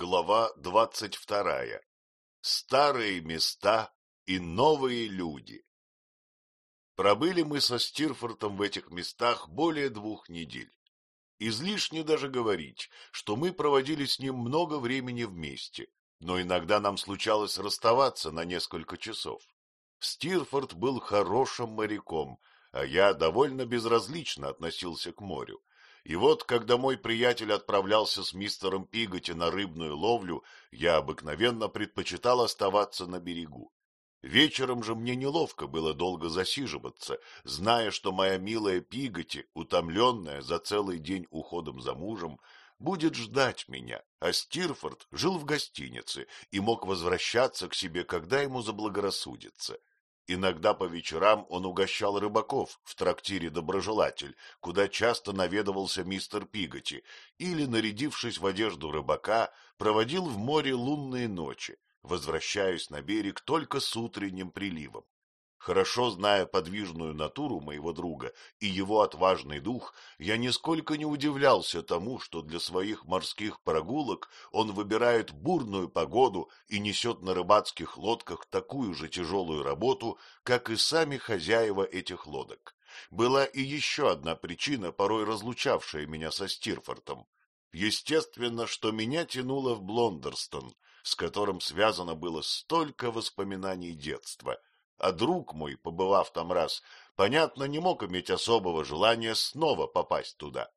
Глава двадцать вторая. Старые места и новые люди. Пробыли мы со Стирфортом в этих местах более двух недель. Излишне даже говорить, что мы проводили с ним много времени вместе, но иногда нам случалось расставаться на несколько часов. Стирфорд был хорошим моряком, а я довольно безразлично относился к морю. И вот, когда мой приятель отправлялся с мистером Пиготи на рыбную ловлю, я обыкновенно предпочитал оставаться на берегу. Вечером же мне неловко было долго засиживаться, зная, что моя милая Пиготи, утомленная за целый день уходом за мужем, будет ждать меня, а Стирфорд жил в гостинице и мог возвращаться к себе, когда ему заблагорассудится. Иногда по вечерам он угощал рыбаков в трактире «Доброжелатель», куда часто наведывался мистер Пиготи, или, нарядившись в одежду рыбака, проводил в море лунные ночи, возвращаясь на берег только с утренним приливом. Хорошо зная подвижную натуру моего друга и его отважный дух, я нисколько не удивлялся тому, что для своих морских прогулок он выбирает бурную погоду и несет на рыбацких лодках такую же тяжелую работу, как и сами хозяева этих лодок. Была и еще одна причина, порой разлучавшая меня со Стирфортом. Естественно, что меня тянуло в Блондерстон, с которым связано было столько воспоминаний детства — а друг мой, побывав там раз, понятно, не мог иметь особого желания снова попасть туда.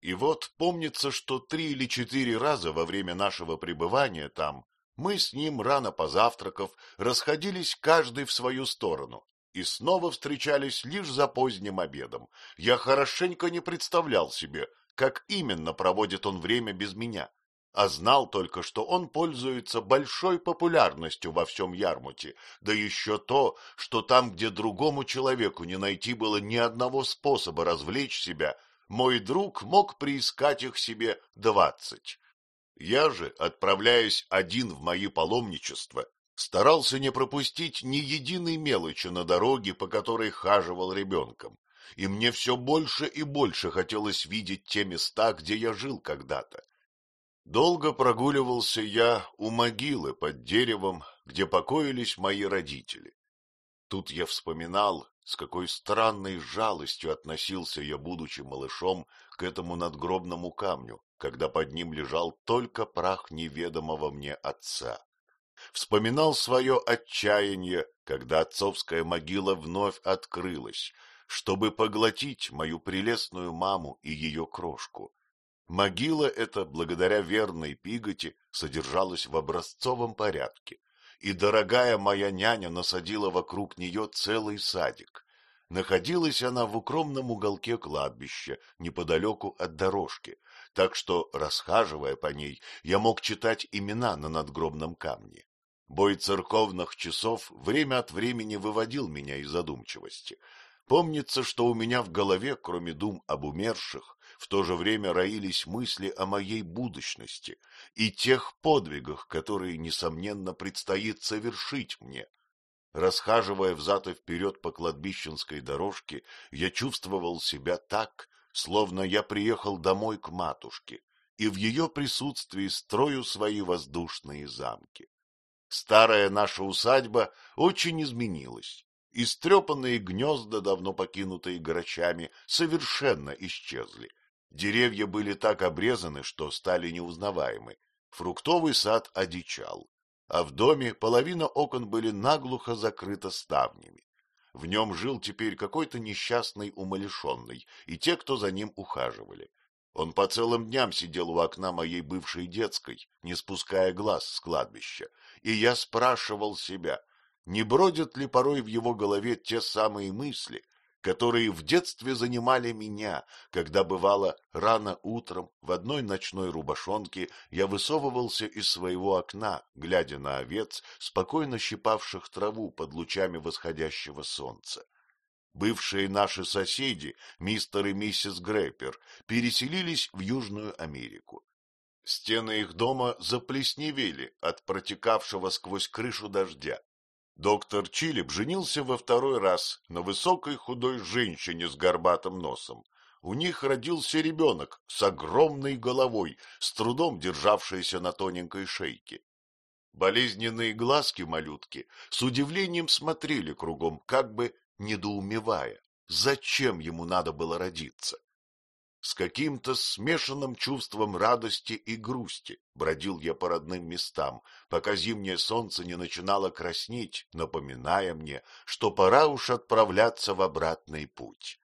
И вот помнится, что три или четыре раза во время нашего пребывания там мы с ним, рано позавтракав, расходились каждый в свою сторону и снова встречались лишь за поздним обедом. Я хорошенько не представлял себе, как именно проводит он время без меня а знал только, что он пользуется большой популярностью во всем Ярмуте, да еще то, что там, где другому человеку не найти было ни одного способа развлечь себя, мой друг мог приискать их себе двадцать. Я же, отправляясь один в мои паломничества, старался не пропустить ни единой мелочи на дороге, по которой хаживал ребенком, и мне все больше и больше хотелось видеть те места, где я жил когда-то. Долго прогуливался я у могилы под деревом, где покоились мои родители. Тут я вспоминал, с какой странной жалостью относился я, будучи малышом, к этому надгробному камню, когда под ним лежал только прах неведомого мне отца. Вспоминал свое отчаяние, когда отцовская могила вновь открылась, чтобы поглотить мою прелестную маму и ее крошку. Могила эта, благодаря верной пиготи, содержалась в образцовом порядке, и дорогая моя няня насадила вокруг нее целый садик. Находилась она в укромном уголке кладбища, неподалеку от дорожки, так что, расхаживая по ней, я мог читать имена на надгробном камне. Бой церковных часов время от времени выводил меня из задумчивости. Помнится, что у меня в голове, кроме дум об умерших, в то же время роились мысли о моей будущности и тех подвигах, которые, несомненно, предстоит совершить мне. Расхаживая взад и вперед по кладбищенской дорожке, я чувствовал себя так, словно я приехал домой к матушке и в ее присутствии строю свои воздушные замки. Старая наша усадьба очень изменилась. Истрепанные гнезда, давно покинутые грачами, совершенно исчезли. Деревья были так обрезаны, что стали неузнаваемы. Фруктовый сад одичал, а в доме половина окон были наглухо закрыта ставнями. В нем жил теперь какой-то несчастный умалишенный, и те, кто за ним ухаживали. Он по целым дням сидел у окна моей бывшей детской, не спуская глаз с кладбища, и я спрашивал себя, не бродят ли порой в его голове те самые мысли, которые в детстве занимали меня, когда, бывало, рано утром в одной ночной рубашонке я высовывался из своего окна, глядя на овец, спокойно щипавших траву под лучами восходящего солнца. Бывшие наши соседи, мистер и миссис Грэпер, переселились в Южную Америку. Стены их дома заплесневели от протекавшего сквозь крышу дождя. Доктор Чилип женился во второй раз на высокой худой женщине с горбатым носом. у них родился ребенок с огромной головой, с трудом державшийся на тоненькой шейке. Болезненные глазки малютки с удивлением смотрели кругом, как бы недоумевая, зачем ему надо было родиться. С каким-то смешанным чувством радости и грусти бродил я по родным местам, пока зимнее солнце не начинало краснеть, напоминая мне, что пора уж отправляться в обратный путь.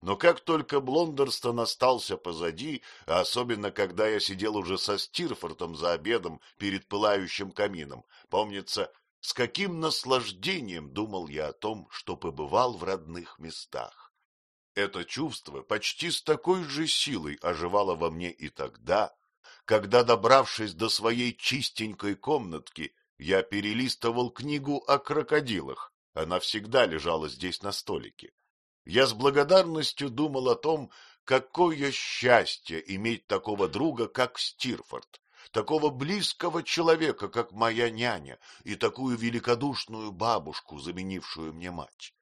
Но как только Блондерстон остался позади, а особенно когда я сидел уже со Стирфортом за обедом перед пылающим камином, помнится, с каким наслаждением думал я о том, что побывал в родных местах. Это чувство почти с такой же силой оживало во мне и тогда, когда, добравшись до своей чистенькой комнатки, я перелистывал книгу о крокодилах. Она всегда лежала здесь на столике. Я с благодарностью думал о том, какое счастье иметь такого друга, как Стирфорд, такого близкого человека, как моя няня, и такую великодушную бабушку, заменившую мне мать.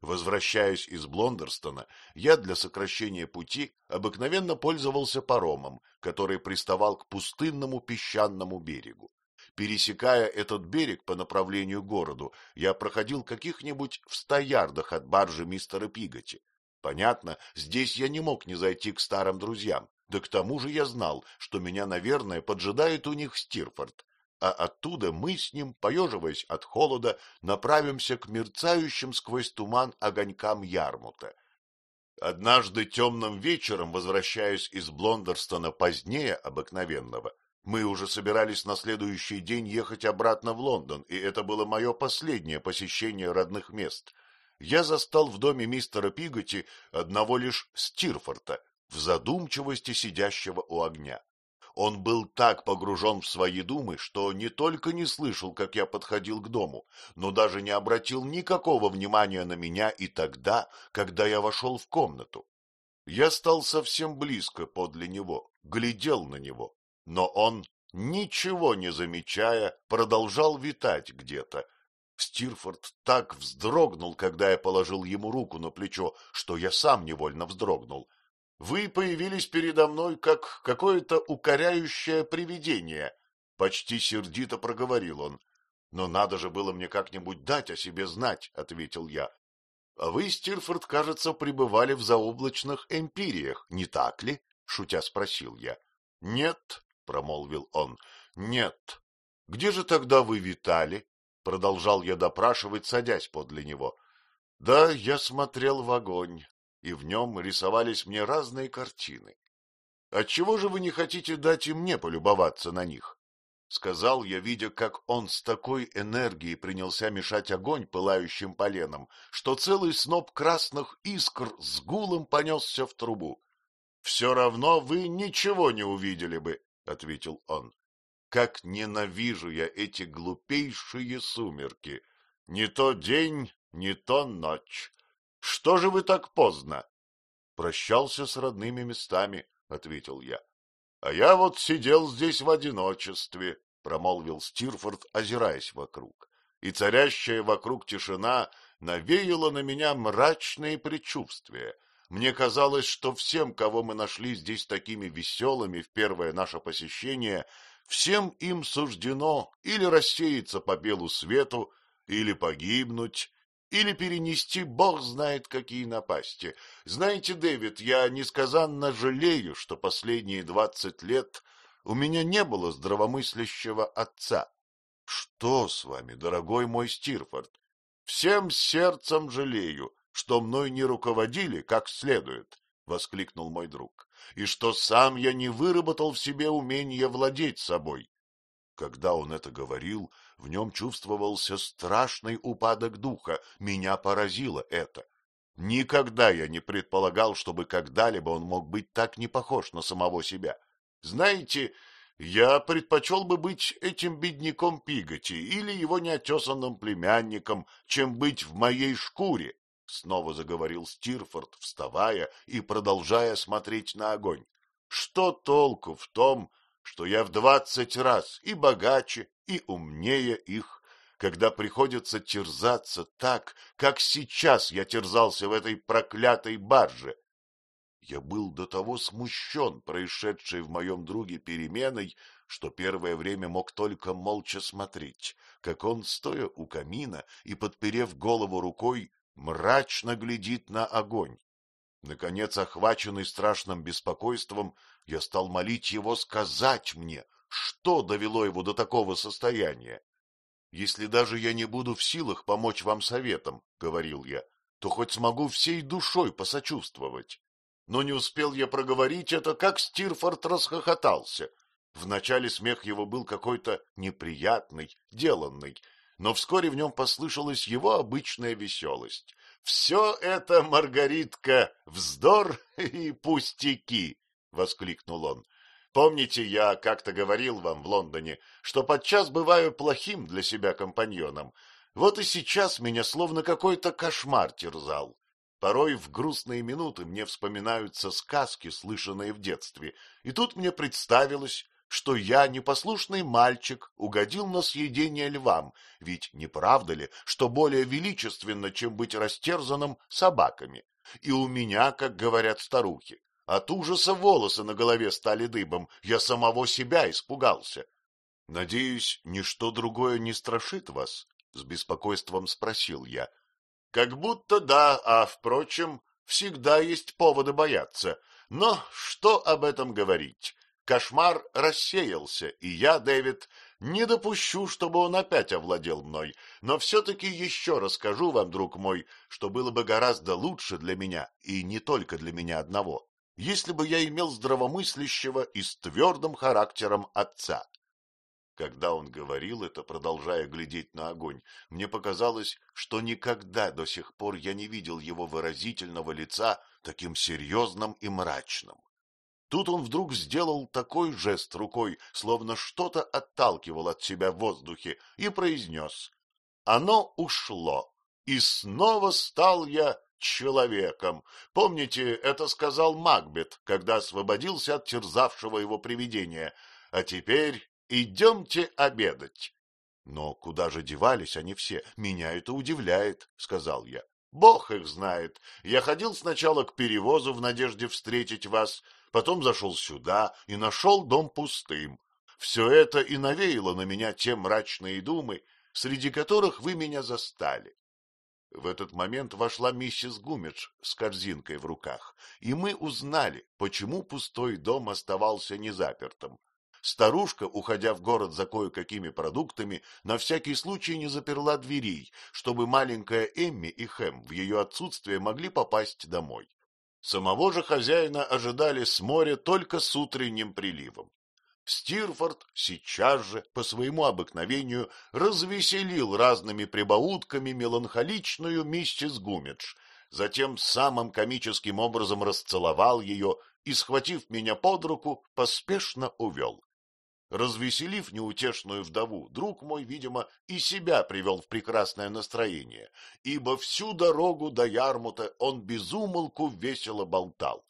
Возвращаясь из Блондерстона, я для сокращения пути обыкновенно пользовался паромом, который приставал к пустынному песчаному берегу. Пересекая этот берег по направлению к городу, я проходил каких-нибудь в ста ярдах от баржи мистера Пиготи. Понятно, здесь я не мог не зайти к старым друзьям, да к тому же я знал, что меня, наверное, поджидает у них Стирфорд, а оттуда мы с ним, поеживаясь от холода, направимся к мерцающим сквозь туман огонькам Ярмута. Однажды темным вечером, возвращаясь из Блондерстона позднее обыкновенного, мы уже собирались на следующий день ехать обратно в Лондон, и это было мое последнее посещение родных мест. Я застал в доме мистера Пиготи одного лишь Стирфорта, в задумчивости сидящего у огня. Он был так погружен в свои думы, что не только не слышал, как я подходил к дому, но даже не обратил никакого внимания на меня и тогда, когда я вошел в комнату. Я стал совсем близко подле него, глядел на него, но он, ничего не замечая, продолжал витать где-то. Стирфорд так вздрогнул, когда я положил ему руку на плечо, что я сам невольно вздрогнул — вы появились передо мной, как какое-то укоряющее привидение, — почти сердито проговорил он. — Но надо же было мне как-нибудь дать о себе знать, — ответил я. — А вы, Стирфорд, кажется, пребывали в заоблачных эмпириях, не так ли? — шутя спросил я. — Нет, — промолвил он, — нет. — Где же тогда вы витали? — продолжал я допрашивать, садясь подле него. — Да, я смотрел в огонь, и в нем рисовались мне разные картины. Отчего же вы не хотите дать и мне полюбоваться на них? Сказал я, видя, как он с такой энергией принялся мешать огонь пылающим поленом, что целый сноп красных искр с гулом понесся в трубу. — Все равно вы ничего не увидели бы, — ответил он. — Как ненавижу я эти глупейшие сумерки! Не то день, не то ночь. — Что же вы так поздно? — Прощался с родными местами, — ответил я. — А я вот сидел здесь в одиночестве, — промолвил Стирфорд, озираясь вокруг. И царящая вокруг тишина навеяла на меня мрачные предчувствия. Мне казалось, что всем, кого мы нашли здесь такими веселыми в первое наше посещение, всем им суждено или рассеяться по белу свету, или погибнуть, или перенести бог знает какие напасти. Знаете, Дэвид, я несказанно жалею, что последние двадцать лет у меня не было здравомыслящего отца. Что с вами, дорогой мой Стирфорд? Всем сердцем жалею, что мной не руководили как следует, — воскликнул мой друг, — и что сам я не выработал в себе умение владеть собой. Когда он это говорил, в нем чувствовался страшный упадок духа, меня поразило это. Никогда я не предполагал, чтобы когда-либо он мог быть так не похож на самого себя. Знаете, я предпочел бы быть этим бедняком Пиготи или его неотесанным племянником, чем быть в моей шкуре, — снова заговорил Стирфорд, вставая и продолжая смотреть на огонь. Что толку в том, что я в двадцать раз и богаче, и умнее их, когда приходится терзаться так, как сейчас я терзался в этой проклятой барже. Я был до того смущен происшедшей в моем друге переменой, что первое время мог только молча смотреть, как он, стоя у камина и подперев голову рукой, мрачно глядит на огонь. Наконец, охваченный страшным беспокойством, я стал молить его сказать мне, что довело его до такого состояния. Если даже я не буду в силах помочь вам советом, — говорил я, — то хоть смогу всей душой посочувствовать. Но не успел я проговорить это, как Стирфорд расхохотался. Вначале смех его был какой-то неприятный, деланный, но вскоре в нем послышалась его обычная веселость. — Все это, Маргаритка, вздор и пустяки! — воскликнул он. Помните, я как-то говорил вам в Лондоне, что подчас бываю плохим для себя компаньоном. Вот и сейчас меня словно какой-то кошмар терзал. Порой в грустные минуты мне вспоминаются сказки, слышанные в детстве, и тут мне представилось, что я, непослушный мальчик, угодил на съедение львам, ведь не правда ли, что более величественно, чем быть растерзанным собаками? И у меня, как говорят старухи, от ужаса волосы на голове стали дыбом, я самого себя испугался. — Надеюсь, ничто другое не страшит вас? — с беспокойством спросил я. — Как будто да, а, впрочем, всегда есть поводы бояться. Но что об этом говорить? Кошмар рассеялся, и я, Дэвид, не допущу, чтобы он опять овладел мной, но все-таки еще расскажу вам, друг мой, что было бы гораздо лучше для меня, и не только для меня одного если бы я имел здравомыслящего и с твердым характером отца. Когда он говорил это, продолжая глядеть на огонь, мне показалось, что никогда до сих пор я не видел его выразительного лица таким серьезным и мрачным. Тут он вдруг сделал такой жест рукой, словно что-то отталкивал от себя в воздухе, и произнес «Оно ушло, и снова стал я человеком. Помните, это сказал Макбет, когда освободился от терзавшего его привидения. А теперь идемте обедать. Но куда же девались они все? Меня это удивляет, — сказал я. Бог их знает. Я ходил сначала к перевозу в надежде встретить вас, потом зашел сюда и нашел дом пустым. Все это и навеяло на меня те мрачные думы, среди которых вы меня застали. В этот момент вошла миссис Гумидж с корзинкой в руках, и мы узнали, почему пустой дом оставался незапертым. Старушка, уходя в город за кое-какими продуктами, на всякий случай не заперла дверей, чтобы маленькая Эмми и Хэм в ее отсутствие могли попасть домой. Самого же хозяина ожидали с моря только с утренним приливом. Стирфорд сейчас же, по своему обыкновению, развеселил разными прибаутками меланхоличную миссис Гумидж, затем самым комическим образом расцеловал ее и, схватив меня под руку, поспешно увел. Развеселив неутешную вдову, друг мой, видимо, и себя привел в прекрасное настроение, ибо всю дорогу до Ярмута он безумолку весело болтал. —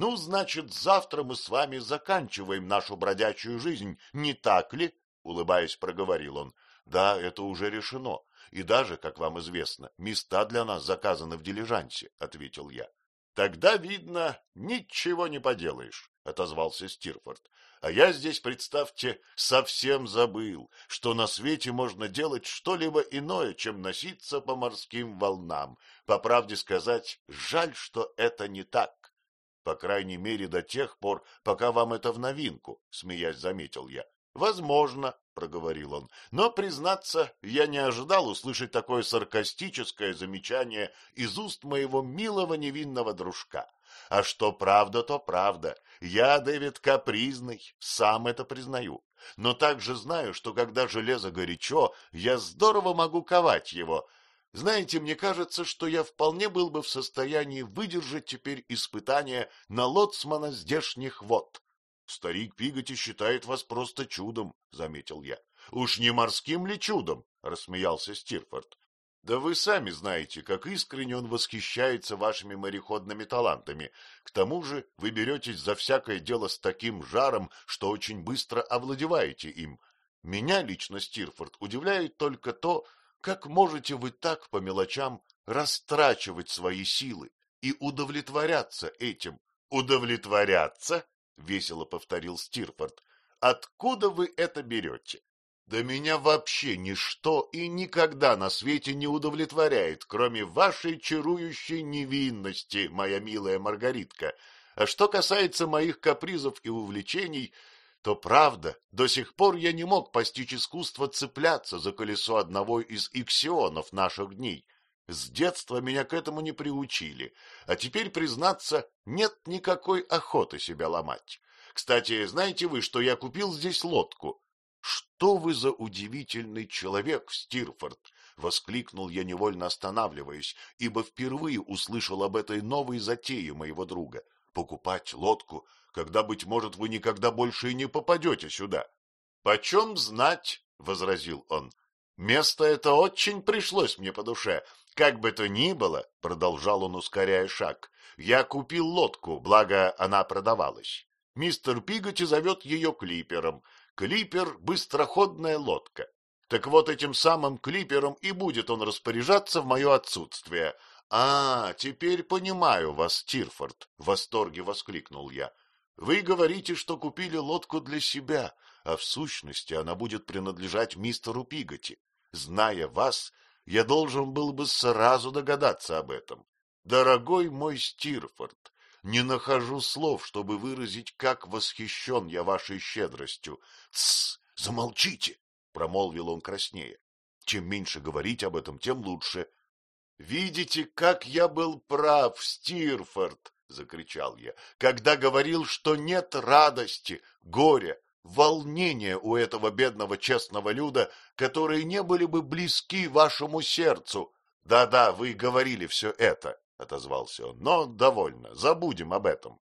Ну, значит, завтра мы с вами заканчиваем нашу бродячую жизнь, не так ли? — улыбаясь, проговорил он. — Да, это уже решено. И даже, как вам известно, места для нас заказаны в дилижансе, — ответил я. — Тогда, видно, ничего не поделаешь, — отозвался Стирфорд. — А я здесь, представьте, совсем забыл, что на свете можно делать что-либо иное, чем носиться по морским волнам. По правде сказать, жаль, что это не так. По крайней мере, до тех пор, пока вам это в новинку, — смеясь заметил я. — Возможно, — проговорил он, — но, признаться, я не ожидал услышать такое саркастическое замечание из уст моего милого невинного дружка. А что правда, то правда. Я, Дэвид, капризный, сам это признаю. Но также знаю, что когда железо горячо, я здорово могу ковать его, знаете, мне кажется, что я вполне был бы в состоянии выдержать теперь испытание на лоцмана здешних вод. Старик Пиготи считает вас просто чудом, — заметил я. — Уж не морским ли чудом? — рассмеялся Стирфорд. — Да вы сами знаете, как искренне он восхищается вашими мореходными талантами. К тому же вы беретесь за всякое дело с таким жаром, что очень быстро овладеваете им. Меня лично, Стирфорд, удивляет только то, как можете вы так по мелочам растрачивать свои силы и удовлетворяться этим? Удовлетворяться? — весело повторил Стирфорд. — Откуда вы это берете? Да меня вообще ничто и никогда на свете не удовлетворяет, кроме вашей чарующей невинности, моя милая Маргаритка. А что касается моих капризов и увлечений, то правда, до сих пор я не мог постичь искусство цепляться за колесо одного из иксионов наших дней. С детства меня к этому не приучили, а теперь, признаться, нет никакой охоты себя ломать. Кстати, знаете вы, что я купил здесь лодку? — Что вы за удивительный человек, Стирфорд! — воскликнул я, невольно останавливаясь, ибо впервые услышал об этой новой затее моего друга — покупать лодку, когда, быть может, вы никогда больше и не попадете сюда. — Почем знать? — возразил он. — Место это очень пришлось мне по душе. Как бы то ни было, — продолжал он, ускоряя шаг, — я купил лодку, благо она продавалась. Мистер Пиготи зовет ее клипером, Клипер — быстроходная лодка. Так вот этим самым клипером и будет он распоряжаться в мое отсутствие. — А, теперь понимаю вас, Тирфорд, — в восторге воскликнул я. — Вы говорите, что купили лодку для себя, а в сущности она будет принадлежать мистеру Пиготи. Зная вас, я должен был бы сразу догадаться об этом. Дорогой мой Стирфорд, не нахожу слов, чтобы выразить, как восхищен я вашей щедростью. — Тссс, замолчите! — промолвил он краснее. — Чем меньше говорить об этом, тем лучше. — Видите, как я был прав, Стирфорд! — закричал я, — когда говорил, что нет радости, горя, волнения у этого бедного честного люда, которые не были бы близки вашему сердцу. Да-да, вы говорили все это, отозвался он. — Но довольно, забудем об этом.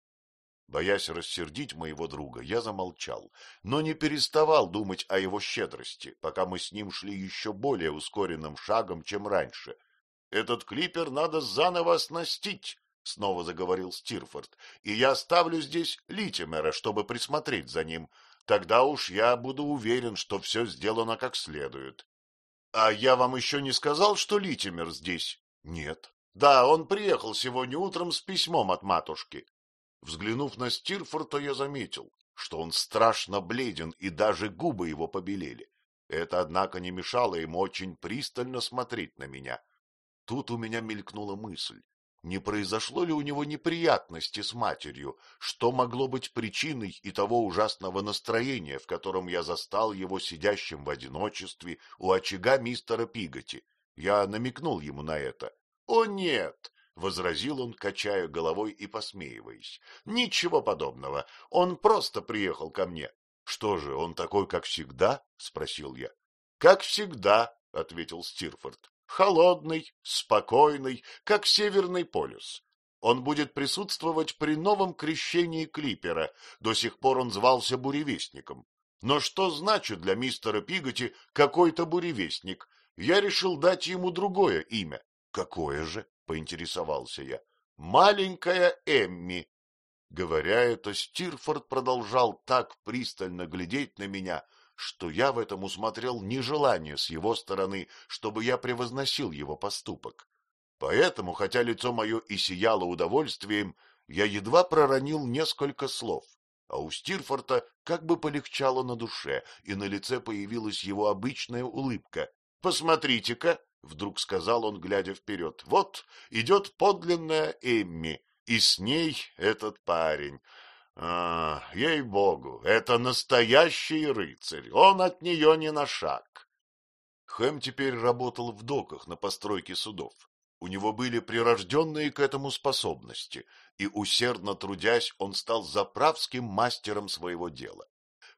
Боясь рассердить моего друга, я замолчал, но не переставал думать о его щедрости, пока мы с ним шли еще более ускоренным шагом, чем раньше. — Этот клипер надо заново оснастить, — снова заговорил Стирфорд, — и я оставлю здесь Литимера, чтобы присмотреть за ним. Тогда уж я буду уверен, что все сделано как следует. — А я вам еще не сказал, что Литимер здесь? — Нет. Да, он приехал сегодня утром с письмом от матушки. Взглянув на Стирфорта, я заметил, что он страшно бледен, и даже губы его побелели. Это, однако, не мешало ему очень пристально смотреть на меня. Тут у меня мелькнула мысль, не произошло ли у него неприятности с матерью, что могло быть причиной и того ужасного настроения, в котором я застал его сидящим в одиночестве у очага мистера Пиготи. Я намекнул ему на это. — О, нет! — возразил он, качая головой и посмеиваясь. — Ничего подобного. Он просто приехал ко мне. — Что же, он такой, как всегда? — спросил я. — Как всегда, — ответил Стирфорд. — Холодный, спокойный, как Северный полюс. Он будет присутствовать при новом крещении Клипера. До сих пор он звался буревестником. Но что значит для мистера Пиготи какой-то буревестник? Я решил дать ему другое имя. Какое же? — поинтересовался я. — Маленькая Эмми. Говоря это, Стирфорд продолжал так пристально глядеть на меня, что я в этом усмотрел нежелание с его стороны, чтобы я превозносил его поступок. Поэтому, хотя лицо мое и сияло удовольствием, я едва проронил несколько слов, а у Стирфорта как бы полегчало на душе, и на лице появилась его обычная улыбка. — Посмотрите-ка, вдруг сказал он, глядя вперед. — Вот идет подлинная Эмми, и с ней этот парень. А, ей-богу, это настоящий рыцарь, он от нее не на шаг. Хэм теперь работал в доках на постройке судов. У него были прирожденные к этому способности, и, усердно трудясь, он стал заправским мастером своего дела.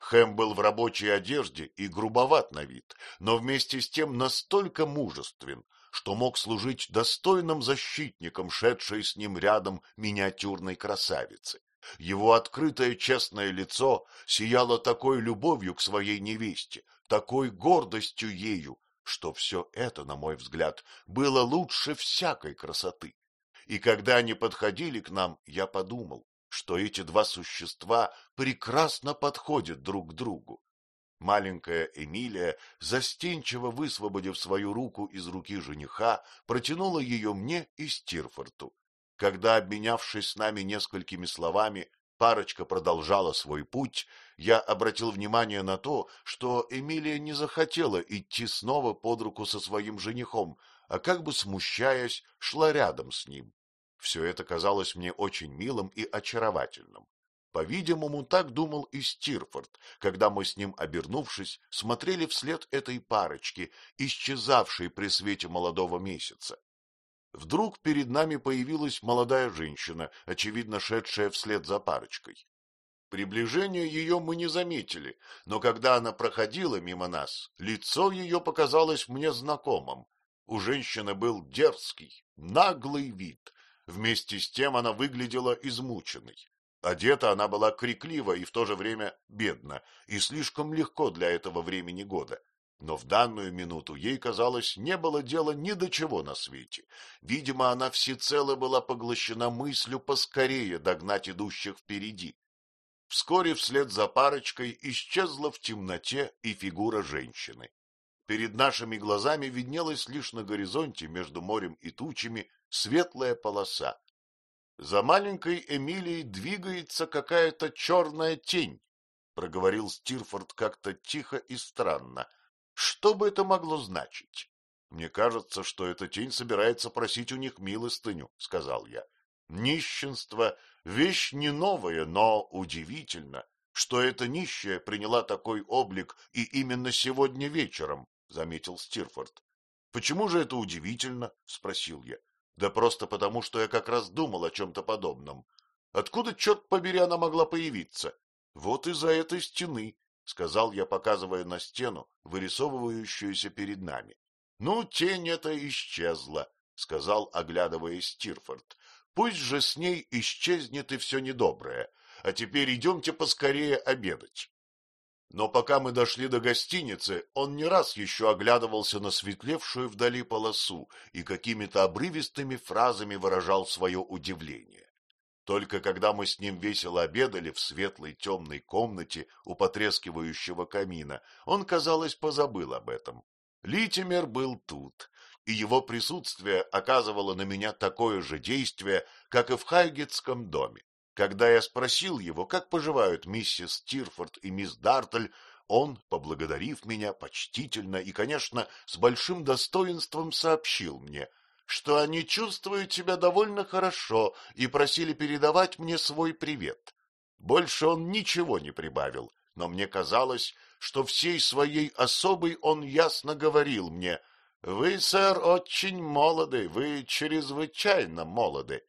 Хэм был в рабочей одежде и грубоват на вид, но вместе с тем настолько мужествен, что мог служить достойным защитником шедшей с ним рядом миниатюрной красавицы. Его открытое честное лицо сияло такой любовью к своей невесте, такой гордостью ею, что все это, на мой взгляд, было лучше всякой красоты. И когда они подходили к нам, я подумал, что эти два существа прекрасно подходят друг к другу. Маленькая Эмилия, застенчиво высвободив свою руку из руки жениха, протянула ее мне и Стирфорту. Когда, обменявшись с нами несколькими словами, парочка продолжала свой путь, я обратил внимание на то, что Эмилия не захотела идти снова под руку со своим женихом, а как бы смущаясь, шла рядом с ним. Все это казалось мне очень милым и очаровательным. По-видимому, так думал и Стирфорд, когда мы с ним, обернувшись, смотрели вслед этой парочки, исчезавшей при свете молодого месяца. Вдруг перед нами появилась молодая женщина, очевидно шедшая вслед за парочкой. Приближение ее мы не заметили, но когда она проходила мимо нас, лицо ее показалось мне знакомым. У женщины был дерзкий, наглый вид. Вместе с тем она выглядела измученной. Одета она была крикливо и в то же время бедно, и слишком легко для этого времени года. Но в данную минуту ей, казалось, не было дела ни до чего на свете. Видимо, она всецело была поглощена мыслью поскорее догнать идущих впереди. Вскоре вслед за парочкой исчезла в темноте и фигура женщины. Перед нашими глазами виднелась лишь на горизонте между морем и тучами светлая полоса. За маленькой Эмилией двигается какая-то черная тень, — проговорил Стирфорд как-то тихо и странно. Что бы это могло значить? Мне кажется, что эта тень собирается просить у них милостыню, — сказал я. Нищенство — вещь не новая, но удивительно, что эта нищая приняла такой облик и именно сегодня вечером, — заметил Стирфорд. — Почему же это удивительно? — спросил я. — Да просто потому, что я как раз думал о чем-то подобном. Откуда, черт побери, она могла появиться? Вот из-за этой стены, — сказал я, показывая на стену, вырисовывающуюся перед нами. — Ну, тень эта исчезла, — сказал, оглядывая Стирфорд. — Пусть же с ней исчезнет и все недоброе. А теперь идемте поскорее обедать. Но пока мы дошли до гостиницы, он не раз еще оглядывался на светлевшую вдали полосу и какими-то обрывистыми фразами выражал свое удивление. Только когда мы с ним весело обедали в светлой темной комнате у потрескивающего камина, он, казалось, позабыл об этом. Литимер был тут, и его присутствие оказывало на меня такое же действие, как и в Хайгетском доме. Когда я спросил его, как поживают миссис Тирфорд и мисс Дартль, он, поблагодарив меня почтительно и, конечно, с большим достоинством сообщил мне, что они чувствуют себя довольно хорошо и просили передавать мне свой привет. Больше он ничего не прибавил, но мне казалось, что всей своей особой он ясно говорил мне, «Вы, сэр, очень молоды, вы чрезвычайно молоды».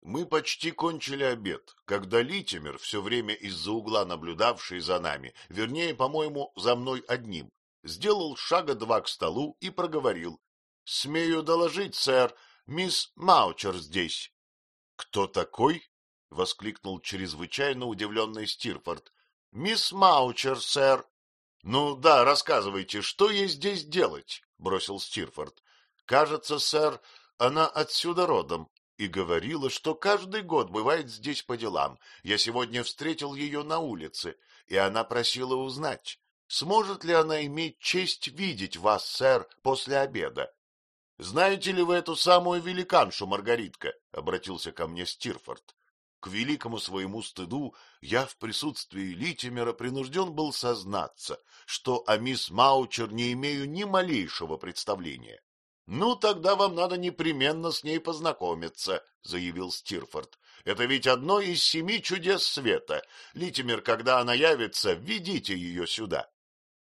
Мы почти кончили обед, когда Литимер, все время из-за угла наблюдавший за нами, вернее, по-моему, за мной одним, сделал шага два к столу и проговорил. — Смею доложить, сэр, мисс Маучер здесь. — Кто такой? — воскликнул чрезвычайно удивленный Стирфорд. — Мисс Маучер, сэр. — Ну да, рассказывайте, что ей здесь делать? — бросил Стирфорд. — Кажется, сэр, она отсюда родом и говорила, что каждый год бывает здесь по делам. Я сегодня встретил ее на улице, и она просила узнать, сможет ли она иметь честь видеть вас, сэр, после обеда. — Знаете ли вы эту самую великаншу, Маргаритка? — обратился ко мне Стирфорд. К великому своему стыду я в присутствии Литимера принужден был сознаться, что о мисс Маучер не имею ни малейшего представления. — Ну, тогда вам надо непременно с ней познакомиться, — заявил Стирфорд. — Это ведь одно из семи чудес света. Литимер, когда она явится, введите ее сюда.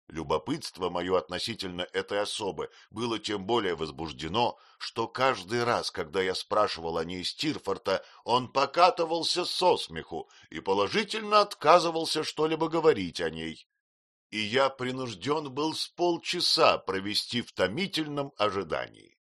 Любопытство мое относительно этой особы было тем более возбуждено, что каждый раз, когда я спрашивал о ней Стирфорта, он покатывался со смеху и положительно отказывался что-либо говорить о ней. И я принужден был с полчаса провести в томительном ожидании.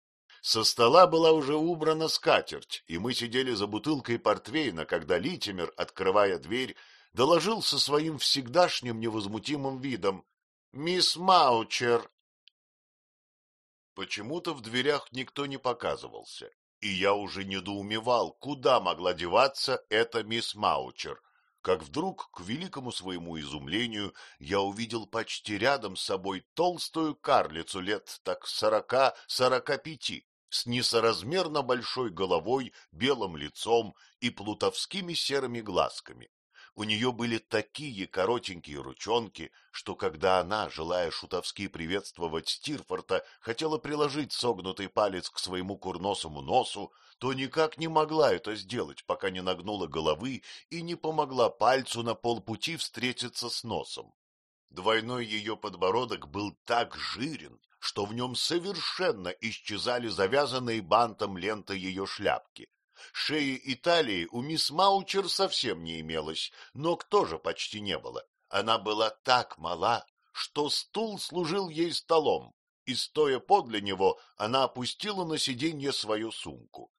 Со стола была уже убрана скатерть, и мы сидели за бутылкой портвейна, когда Литимер, открывая дверь, доложил со своим всегдашним невозмутимым видом Мисс Маучер. Почему-то в дверях никто не показывался, и я уже недоумевал, куда могла деваться эта мисс Маучер, как вдруг, к великому своему изумлению, я увидел почти рядом с собой толстую карлицу лет так сорока-сорока пяти, с несоразмерно большой головой, белым лицом и плутовскими серыми глазками. У нее были такие коротенькие ручонки, что когда она, желая шутовски приветствовать Стирфорта, хотела приложить согнутый палец к своему курносому носу, то никак не могла это сделать, пока не нагнула головы и не помогла пальцу на полпути встретиться с носом. Двойной ее подбородок был так жирен, что в нем совершенно исчезали завязанные бантом ленты ее шляпки. Шеи и талии у мисс Маучер совсем не имелось, ног тоже почти не было. Она была так мала, что стул служил ей столом, и, стоя подле него, она опустила на сиденье свою сумку.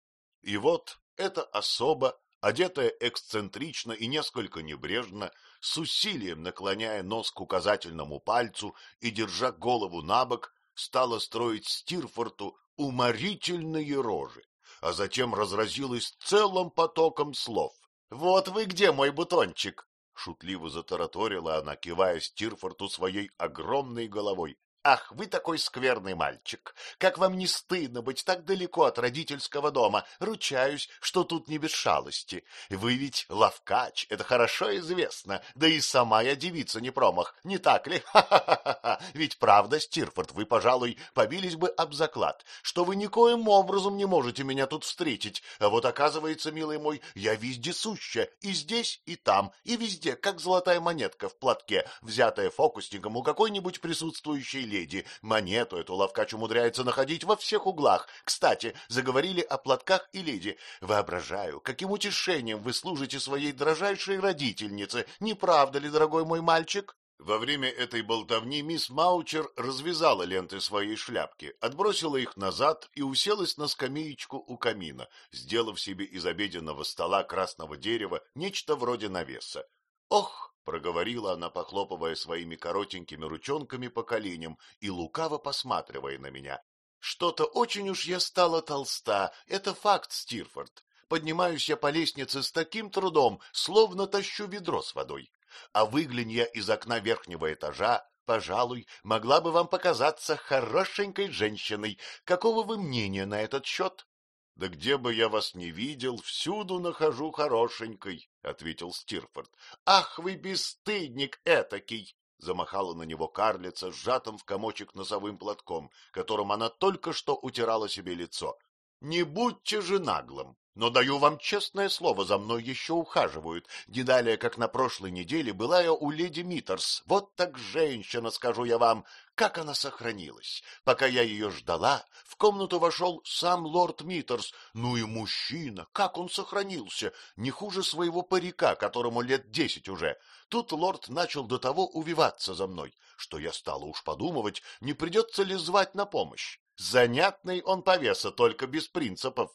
И вот эта особа, одетая эксцентрично и несколько небрежно, с усилием наклоняя нос к указательному пальцу и держа голову на бок, стала строить Стирфорту уморительные рожи а затем разразилась целым потоком слов. — Вот вы где, мой бутончик! — шутливо затараторила она, кивая Стирфорту своей огромной головой. Ах, вы такой скверный мальчик! Как вам не стыдно быть так далеко от родительского дома? Ручаюсь, что тут не без шалости. Вы ведь лавкач, это хорошо известно. Да и сама я девица не промах, не так ли? Ха-ха-ха! Ведь правда, Стирфорд, вы, пожалуй, побились бы об заклад, что вы никоим образом не можете меня тут встретить. А вот оказывается, милый мой, я вездесуща, и здесь, и там, и везде, как золотая монетка в платке, взятая фокусником у какой-нибудь присутствующей леди. Монету эту ловкач умудряется находить во всех углах. Кстати, заговорили о платках и леди. Воображаю, каким утешением вы служите своей дрожайшей родительнице. Не правда ли, дорогой мой мальчик? Во время этой болтовни мисс Маучер развязала ленты своей шляпки, отбросила их назад и уселась на скамеечку у камина, сделав себе из обеденного стола красного дерева нечто вроде навеса. Ох, — проговорила она, похлопывая своими коротенькими ручонками по коленям и лукаво посматривая на меня. — Что-то очень уж я стала толста. Это факт, Стирфорд. Поднимаюсь я по лестнице с таким трудом, словно тащу ведро с водой. А выглянь я из окна верхнего этажа, пожалуй, могла бы вам показаться хорошенькой женщиной. Какого вы мнения на этот счет? — Да где бы я вас не видел, всюду нахожу хорошенькой, — ответил Стирфорд. — Ах, вы бесстыдник этакий! — замахала на него карлица, сжатым в комочек носовым платком, которым она только что утирала себе лицо. — Не будьте же наглым! Но даю вам честное слово, за мной еще ухаживают. Не далее, как на прошлой неделе, была я у леди Миттерс. Вот так женщина, скажу я вам. Как она сохранилась? Пока я ее ждала, в комнату вошел сам лорд Миттерс. Ну и мужчина, как он сохранился? Не хуже своего парика, которому лет десять уже. Тут лорд начал до того увиваться за мной, что я стала уж подумывать, не придется ли звать на помощь. Занятный он повеса, только без принципов.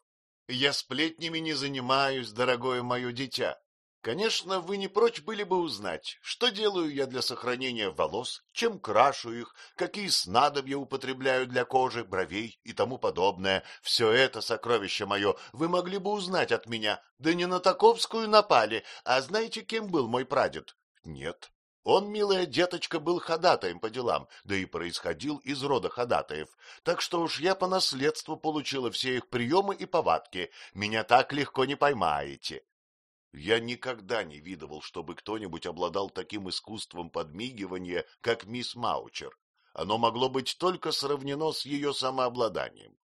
Я сплетнями не занимаюсь, дорогое мое дитя. Конечно, вы не прочь были бы узнать, что делаю я для сохранения волос, чем крашу их, какие снадобья употребляю для кожи, бровей и тому подобное. Все это, сокровище мое, вы могли бы узнать от меня. Да не на Таковскую напали, а знаете, кем был мой прадед? Нет, он, милая деточка, был ходатаем по делам, да и происходил из рода ходатаев. Так что уж я по наследству получила все их приемы и повадки. Меня так легко не поймаете. Я никогда не видывал, чтобы кто-нибудь обладал таким искусством подмигивания, как мисс Маучер. Оно могло быть только сравнено с ее самообладанием.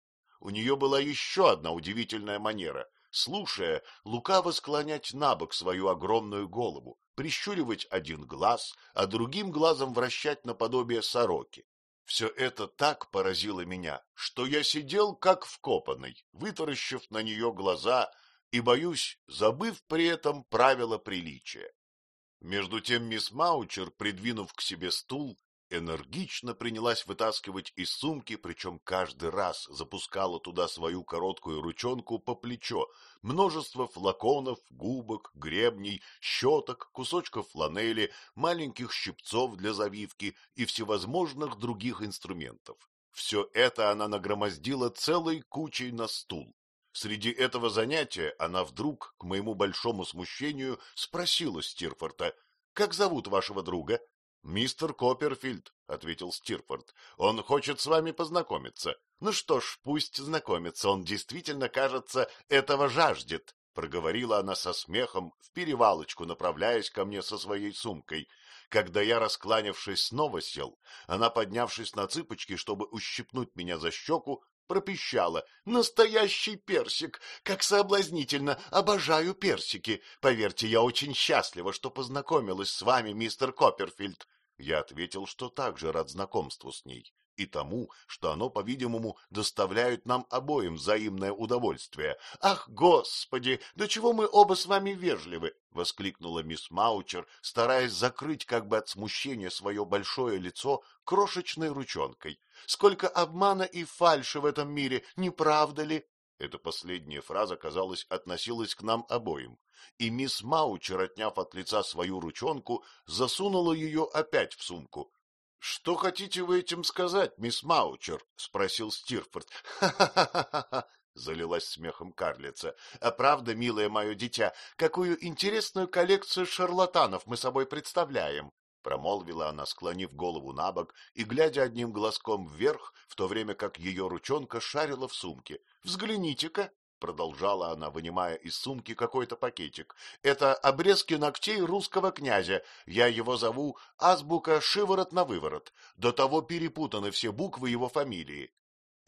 У нее была еще одна удивительная манера — слушая, лукаво склонять на бок свою огромную голову, прищуривать один глаз, а другим глазом вращать наподобие сороки. Все это так поразило меня, что я сидел как вкопанный, вытаращив на нее глаза и, боюсь, забыв при этом правила приличия. Между тем мисс Маучер, придвинув к себе стул, энергично принялась вытаскивать из сумки, причем каждый раз запускала туда свою короткую ручонку по плечо, множество флаконов, губок, гребней, щеток, кусочков фланели, маленьких щипцов для завивки и всевозможных других инструментов. Все это она нагромоздила целой кучей на стул. Среди этого занятия она вдруг, к моему большому смущению, спросила Стирфорта, «Как зовут вашего друга?» — Мистер Копперфильд, — ответил Стирфорд. — Он хочет с вами познакомиться. — Ну что ж, пусть знакомится. Он действительно, кажется, этого жаждет, — проговорила она со смехом, в перевалочку направляясь ко мне со своей сумкой. Когда я, раскланявшись, снова сел, она, поднявшись на цыпочки, чтобы ущипнуть меня за щеку, пропищала. «Настоящий персик! Как соблазнительно! Обожаю персики! Поверьте, я очень счастлива, что познакомилась с вами, мистер Копперфильд!» Я ответил, что также рад знакомству с ней и тому, что оно, по-видимому, доставляет нам обоим взаимное удовольствие. — Ах, господи, до чего мы оба с вами вежливы! — воскликнула мисс Маучер, стараясь закрыть как бы от смущения свое большое лицо крошечной ручонкой. — Сколько обмана и фальши в этом мире, не правда ли? Эта последняя фраза, казалось, относилась к нам обоим, и мисс Маучер, отняв от лица свою ручонку, засунула ее опять в сумку. — Что хотите вы этим сказать, мисс Маучер? — спросил Стирфорд. «Ха — залилась смехом карлица. — А правда, милое мое дитя, какую интересную коллекцию шарлатанов мы собой представляем? — промолвила она, склонив голову на бок и глядя одним глазком вверх, в то время как ее ручонка шарила в сумке. — Взгляните-ка! — продолжала она, вынимая из сумки какой-то пакетик. — Это обрезки ногтей русского князя. Я его зову азбука «Шиворот на выворот». До того перепутаны все буквы его фамилии. —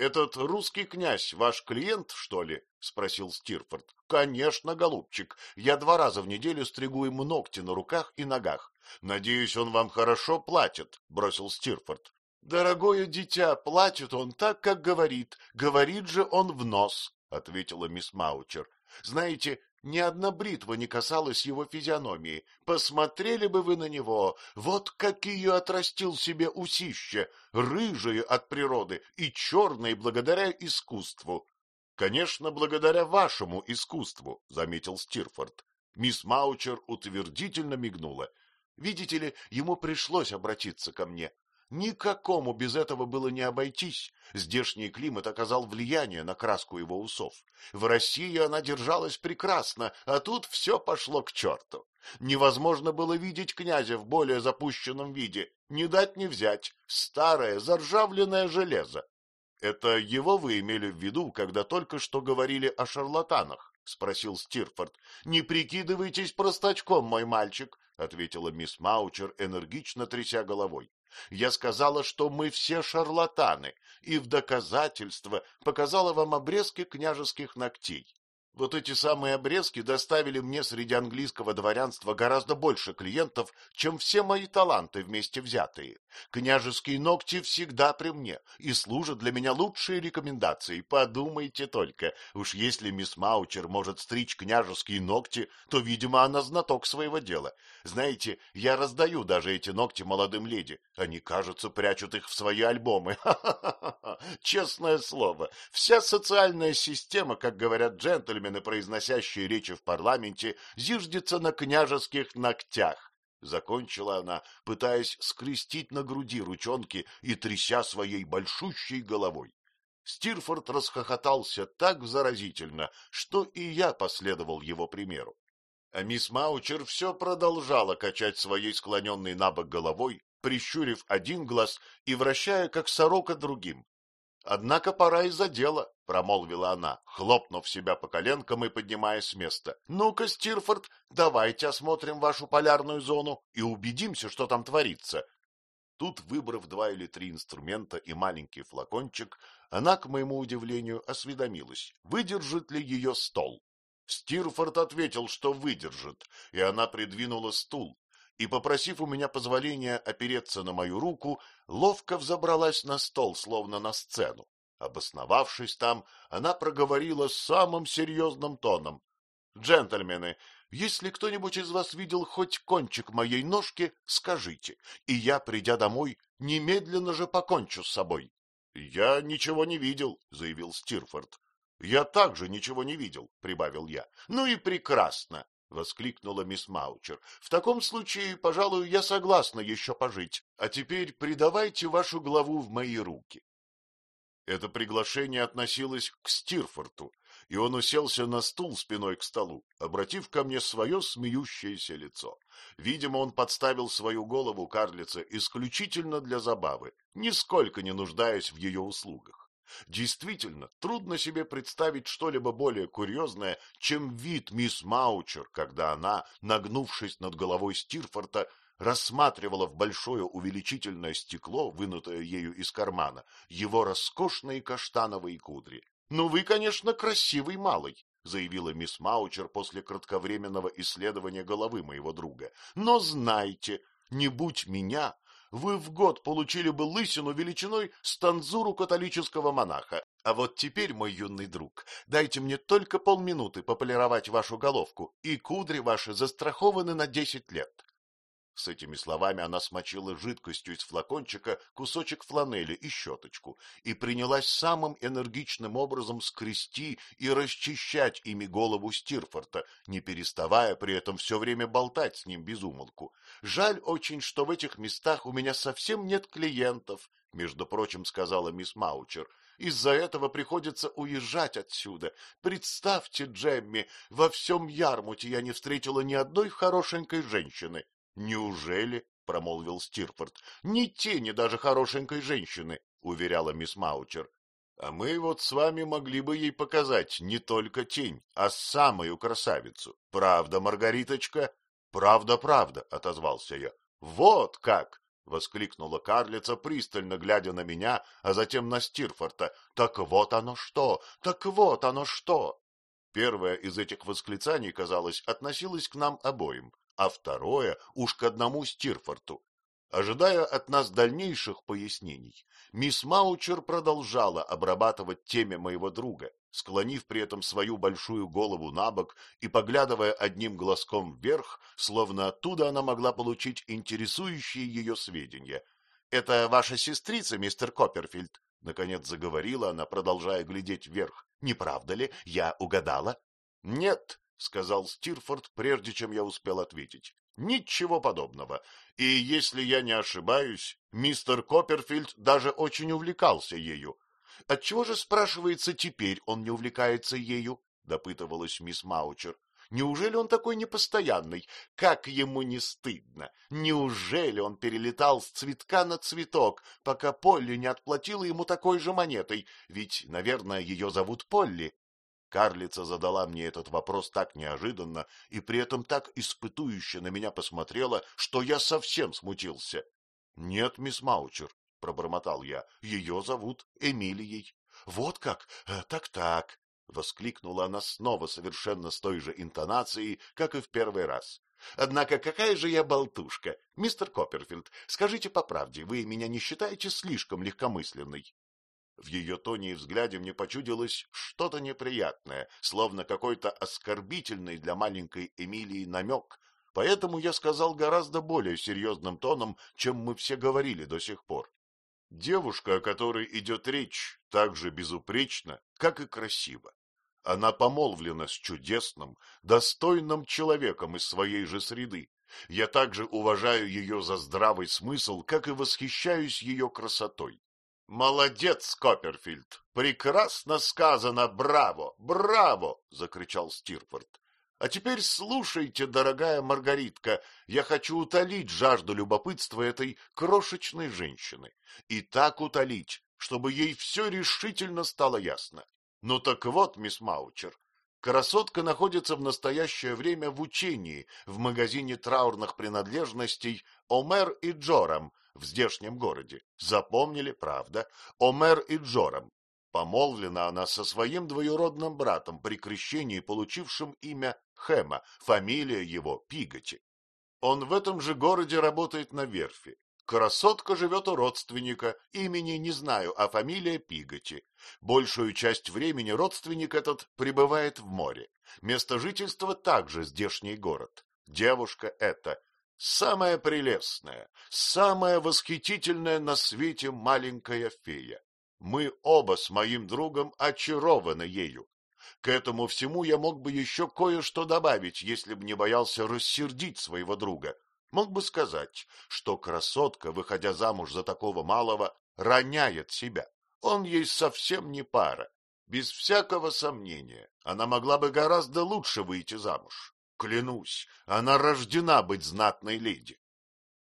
Этот русский князь ваш клиент, что ли? — спросил Стирфорд. — Конечно, голубчик. Я два раза в неделю стригу ему ногти на руках и ногах. — Надеюсь, он вам хорошо платит, — бросил Стирфорд. — Дорогое дитя, платит он так, как говорит. Говорит же он в нос. — ответила мисс Маучер. — Знаете, ни одна бритва не касалась его физиономии. Посмотрели бы вы на него, вот какие отрастил себе усища, рыжие от природы и черные благодаря искусству. — Конечно, благодаря вашему искусству, — заметил Стирфорд. Мисс Маучер утвердительно мигнула. Видите ли, ему пришлось обратиться ко мне. Никакому без этого было не обойтись. Здешний климат оказал влияние на краску его усов. В России она держалась прекрасно, а тут все пошло к черту. Невозможно было видеть князя в более запущенном виде. Не дать не взять. Старое, заржавленное железо. Это его вы имели в виду, когда только что говорили о шарлатанах? — спросил Стирфорд. — Не прикидывайтесь простачком, мой мальчик, — ответила мисс Маучер, энергично тряся головой. Я сказала, что мы все шарлатаны, и в доказательство показала вам обрезки княжеских ногтей. Вот эти самые обрезки доставили мне среди английского дворянства гораздо больше клиентов, чем все мои таланты вместе взятые. Княжеские ногти всегда при мне и служат для меня лучшей рекомендацией. Подумайте только, уж если мисс Маучер может стричь княжеские ногти, то, видимо, она знаток своего дела. Знаете, я раздаю даже эти ногти молодым леди. Они, кажется, прячут их в свои альбомы. Честное слово, вся социальная система, как говорят джентльмены, джентльмены, произносящие речи в парламенте, зиждется на княжеских ногтях. Закончила она, пытаясь скрестить на груди ручонки и тряся своей большущей головой. Стирфорд расхохотался так заразительно, что и я последовал его примеру. А мисс Маучер все продолжала качать своей склоненной на бок головой, прищурив один глаз и вращая, как сорока, другим. Однако пора и за дело, — промолвила она, хлопнув себя по коленкам и поднимаясь с места. — Ну-ка, Стирфорд, давайте осмотрим вашу полярную зону и убедимся, что там творится. Тут, выбрав два или три инструмента и маленький флакончик, она, к моему удивлению, осведомилась, выдержит ли ее стол. Стирфорд ответил, что выдержит, и она придвинула стул, и, попросив у меня позволения опереться на мою руку, ловко взобралась на стол, словно на сцену. Обосновавшись там, она проговорила самым серьезным тоном. — Джентльмены, если кто-нибудь из вас видел хоть кончик моей ножки, скажите, и я, придя домой, немедленно же покончу с собой. — Я ничего не видел, — заявил Стирфорд. — Я также ничего не видел, — прибавил я. — Ну и прекрасно, — воскликнула мисс Маучер. — В таком случае, пожалуй, я согласна еще пожить. А теперь придавайте вашу главу в мои руки. Это приглашение относилось к Стирфорту, и он уселся на стул спиной к столу, обратив ко мне свое смеющееся лицо. Видимо, он подставил свою голову карлице исключительно для забавы, нисколько не нуждаясь в ее услугах. Действительно, трудно себе представить что-либо более курьезное, чем вид мисс Маучер, когда она, нагнувшись над головой Стирфорта, рассматривала в большое увеличительное стекло, вынутое ею из кармана, его роскошные каштановые кудри. — Ну, вы, конечно, красивый малый, — заявила мисс Маучер после кратковременного исследования головы моего друга. — Но знайте, не будь меня, вы в год получили бы лысину величиной с танзуру католического монаха. А вот теперь, мой юный друг, дайте мне только полминуты пополировать вашу головку, и кудри ваши застрахованы на десять лет. С этими словами она смочила жидкостью из флакончика кусочек фланели и щеточку и принялась самым энергичным образом скрести и расчищать ими голову Стирфорта, не переставая при этом все время болтать с ним без умолку. Жаль очень, что в этих местах у меня совсем нет клиентов, между прочим, сказала мисс Маучер. Из-за этого приходится уезжать отсюда. Представьте, Джемми, во всем Ярмуте я не встретила ни одной хорошенькой женщины. — Неужели? — промолвил Стирфорд. — Ни тени даже хорошенькой женщины, — уверяла мисс Маучер. — А мы вот с вами могли бы ей показать не только тень, а самую красавицу. Правда, Маргариточка? — Правда, правда, — отозвался я. — Вот как! — воскликнула карлица, пристально глядя на меня, а затем на Стирфорта. — Так вот оно что! Так вот оно что! Первое из этих восклицаний, казалось, относилось к нам обоим а второе уж к одному Стирфорту. Ожидая от нас дальнейших пояснений, мисс Маучер продолжала обрабатывать теме моего друга, склонив при этом свою большую голову на бок и поглядывая одним глазком вверх, словно оттуда она могла получить интересующие ее сведения. — Это ваша сестрица, мистер Копперфильд? — наконец заговорила она, продолжая глядеть вверх. — Не правда ли? Я угадала? — Нет, — сказал Стирфорд, прежде чем я успел ответить. — Ничего подобного. И, если я не ошибаюсь, мистер Копперфильд даже очень увлекался ею. — Отчего же, спрашивается, теперь он не увлекается ею? — допытывалась мисс Маучер. — Неужели он такой непостоянный? Как ему не стыдно? Неужели он перелетал с цветка на цветок, пока Полли не отплатила ему такой же монетой? Ведь, наверное, ее зовут Полли. Карлица задала мне этот вопрос так неожиданно и при этом так испытующе на меня посмотрела, что я совсем смутился. — Нет, мисс Маучер, — пробормотал я, — ее зовут Эмилией. — Вот как? Э, так-так, — воскликнула она снова совершенно с той же интонацией, как и в первый раз. — Однако какая же я болтушка! Мистер Копперфильд, скажите по правде, вы меня не считаете слишком легкомысленной? В ее тоне и взгляде мне почудилось что-то неприятное, словно какой-то оскорбительный для маленькой Эмилии намек, поэтому я сказал гораздо более серьезным тоном, чем мы все говорили до сих пор. Девушка, о которой идет речь, так же безупречна, как и красива. Она помолвлена с чудесным, достойным человеком из своей же среды. Я также уважаю ее за здравый смысл, как и восхищаюсь ее красотой. — Молодец, Копперфильд! Прекрасно сказано! Браво! Браво! — закричал Стирфорд. — А теперь слушайте, дорогая Маргаритка, я хочу утолить жажду любопытства этой крошечной женщины. И так утолить, чтобы ей все решительно стало ясно. Ну так вот, мисс Маучер, красотка находится в настоящее время в учении в магазине траурных принадлежностей «Омер и Джорам», в здешнем городе. Запомнили, правда? Омер и Джорам. Помолвлена она со своим двоюродным братом при крещении, получившим имя Хема, фамилия его Пиготи. Он в этом же городе работает на верфи. Красотка живет у родственника, имени не знаю, а фамилия Пиготи. Большую часть времени родственник этот пребывает в море. Место жительства также здешний город. Девушка эта Самая прелестная, самая восхитительная на свете маленькая фея. Мы оба с моим другом очарованы ею. К этому всему я мог бы еще кое-что добавить, если бы не боялся рассердить своего друга. Мог бы сказать, что красотка, выходя замуж за такого малого, роняет себя. Он ей совсем не пара. Без всякого сомнения, Она могла бы гораздо лучше выйти замуж. Клянусь, она рождена быть знатной леди.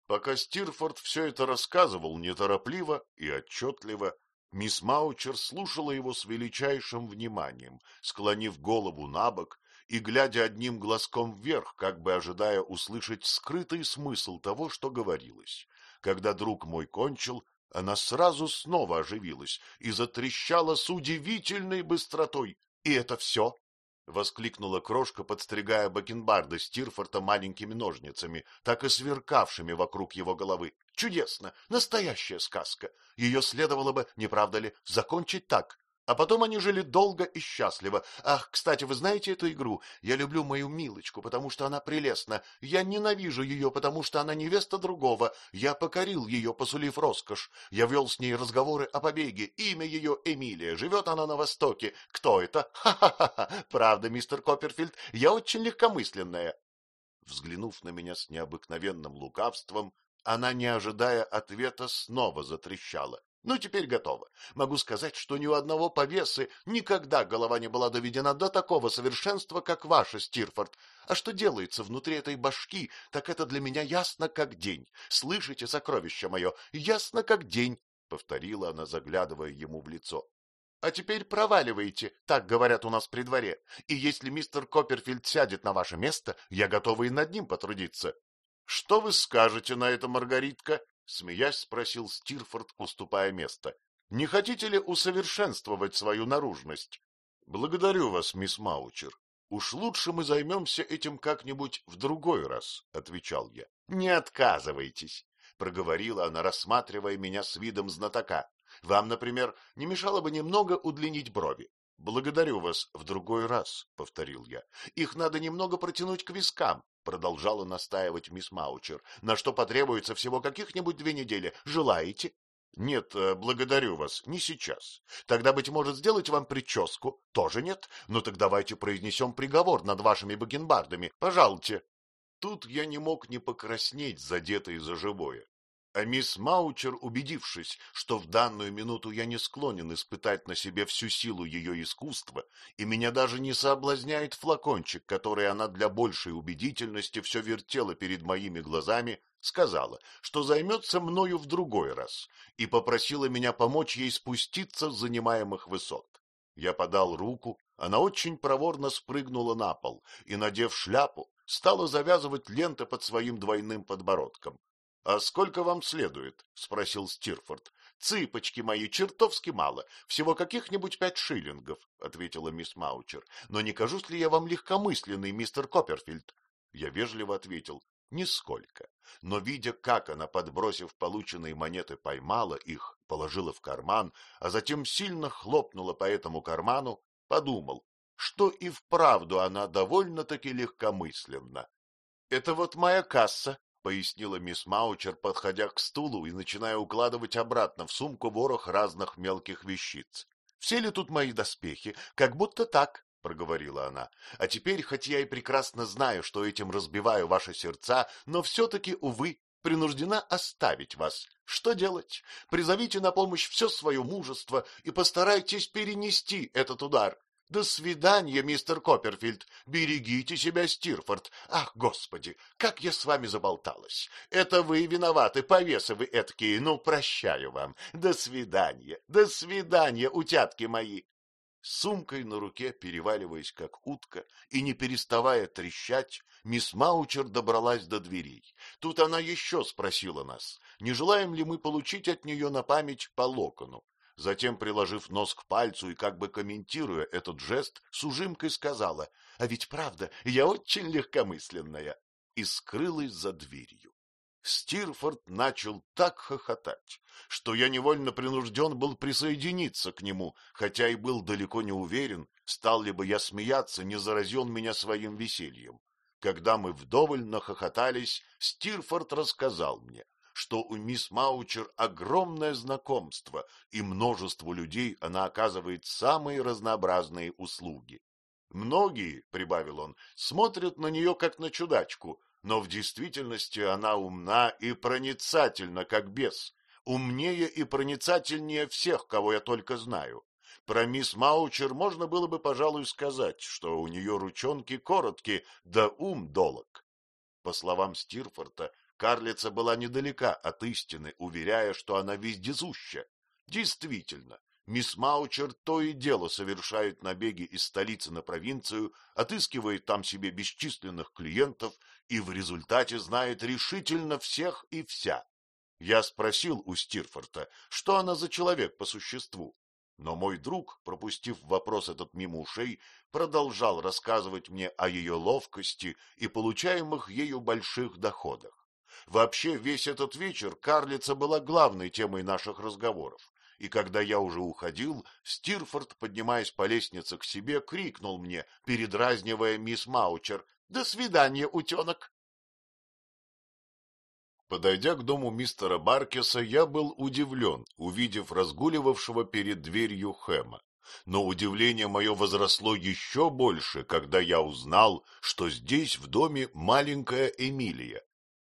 Пока Стирфорд все это рассказывал неторопливо и отчетливо, мисс Маучер слушала его с величайшим вниманием, склонив голову на бок и глядя одним глазком вверх, как бы ожидая услышать скрытый смысл того, что говорилось. Когда друг мой кончил, она сразу снова оживилась и затрещала с удивительной быстротой. — И это все? — воскликнула крошка, подстригая бакенбарды Стирфорта маленькими ножницами, так и сверкавшими вокруг его головы. — Чудесно! Настоящая сказка! Ее следовало бы, не правда ли, закончить так. А потом они жили долго и счастливо. Ах, кстати, вы знаете эту игру? Я люблю мою Милочку, потому что она прелестна. Я ненавижу ее, потому что она невеста другого. Я покорил ее, посулив роскошь. Я вел с ней разговоры о побеге. Имя ее Эмилия. Живет она на Востоке. Кто это? Ха-ха-ха! Правда, мистер Копперфильд, я очень легкомысленная. Взглянув на меня с необыкновенным лукавством, она, не ожидая ответа, снова затрещала. Ну, теперь готово. Могу сказать, что ни у одного повесы никогда голова не была доведена до такого совершенства, как ваша, Стирфорд. А что делается внутри этой башки, так это для меня ясно как день. Слышите, сокровище мое, ясно как день, — повторила она, заглядывая ему в лицо. А теперь проваливайте, так говорят у нас при дворе. И если мистер Копперфильд сядет на ваше место, я готова и над ним потрудиться. — Что вы скажете на это, Маргаритка? Смеясь, спросил Стирфорд, уступая место. — Не хотите ли усовершенствовать свою наружность? — Благодарю вас, мисс Маучер. Уж лучше мы займемся этим как-нибудь в другой раз, — отвечал я. — Не отказывайтесь, — проговорила она, рассматривая меня с видом знатока. — Вам, например, не мешало бы немного удлинить брови. — Благодарю вас в другой раз, — повторил я. — Их надо немного протянуть к вискам, — продолжала настаивать мисс Маучер, — на что потребуется всего каких-нибудь две недели. Желаете? — Нет, э, благодарю вас, не сейчас. Тогда, быть может, сделать вам прическу? Тоже нет? Ну так давайте произнесем приговор над вашими бакенбардами. Пожалуйте. Тут я не мог не покраснеть, задетый за живое. А мисс Маучер, убедившись, что в данную минуту я не склонен испытать на себе всю силу ее искусства, и меня даже не соблазняет флакончик, который она для большей убедительности все вертела перед моими глазами, сказала, что займется мною в другой раз, и попросила меня помочь ей спуститься с занимаемых высот. Я подал руку, она очень проворно спрыгнула на пол и, надев шляпу, стала завязывать ленты под своим двойным подбородком. — А сколько вам следует? — спросил Стирфорд. — Цыпочки мои, чертовски мало, всего каких-нибудь пять шиллингов, — ответила мисс Маучер. — Но не кажусь ли я вам легкомысленный, мистер Копперфильд? Я вежливо ответил. — Нисколько. Но, видя, как она, подбросив полученные монеты, поймала их, положила в карман, а затем сильно хлопнула по этому карману, подумал, что и вправду она довольно-таки легкомысленна. — Это вот моя касса, — пояснила мисс Маучер, подходя к стулу и начиная укладывать обратно в сумку ворох разных мелких вещиц. — Все ли тут мои доспехи? Как будто так, — проговорила она. — А теперь, хоть я и прекрасно знаю, что этим разбиваю ваши сердца, но все-таки, увы, принуждена оставить вас. Что делать? Призовите на помощь все свое мужество и постарайтесь перенести этот удар. До свидания, мистер Копперфильд. Берегите себя, Стирфорд. Ах, господи, как я с вами заболталась. Это вы виноваты, повесы вы эткие. Ну, прощаю вам. До свидания, до свидания, утятки мои. С сумкой на руке, переваливаясь как утка и не переставая трещать, мисс Маучер добралась до дверей. Тут она еще спросила нас, не желаем ли мы получить от нее на память по локону. Затем, приложив нос к пальцу и как бы комментируя этот жест, с ужимкой сказала, «А ведь правда, я очень легкомысленная», и скрылась за дверью. Стирфорд начал так хохотать, что я невольно принужден был присоединиться к нему, хотя и был далеко не уверен, стал ли бы я смеяться, не заразен меня своим весельем. Когда мы вдоволь нахохотались, Стирфорд рассказал мне, что у мисс Маучер огромное знакомство, и множеству людей она оказывает самые разнообразные услуги. Многие, — прибавил он, — смотрят на нее как на чудачку, но в действительности она умна и проницательна, как бес, умнее и проницательнее всех, кого я только знаю. Про мисс Маучер можно было бы, пожалуй, сказать, что у нее ручонки короткие, да ум долог. По словам Стирфорта, карлица была недалека от истины, уверяя, что она вездесуща. Действительно, мисс Маучер то и дело совершает набеги из столицы на провинцию, отыскивает там себе бесчисленных клиентов и в результате знает решительно всех и вся. Я спросил у Стирфорта, что она за человек по существу, но мой друг, пропустив вопрос этот мимо ушей, продолжал рассказывать мне о ее ловкости и получаемых ею больших доходах. Вообще весь этот вечер карлица была главной темой наших разговоров, и когда я уже уходил, Стирфорд, поднимаясь по лестнице к себе, крикнул мне, передразнивая мисс Маучер, «До свидания, утенок!» Подойдя к дому мистера Баркеса, я был удивлен, увидев разгуливавшего перед дверью Хэма. Но удивление мое возросло еще больше, когда я узнал, что здесь в доме маленькая Эмилия.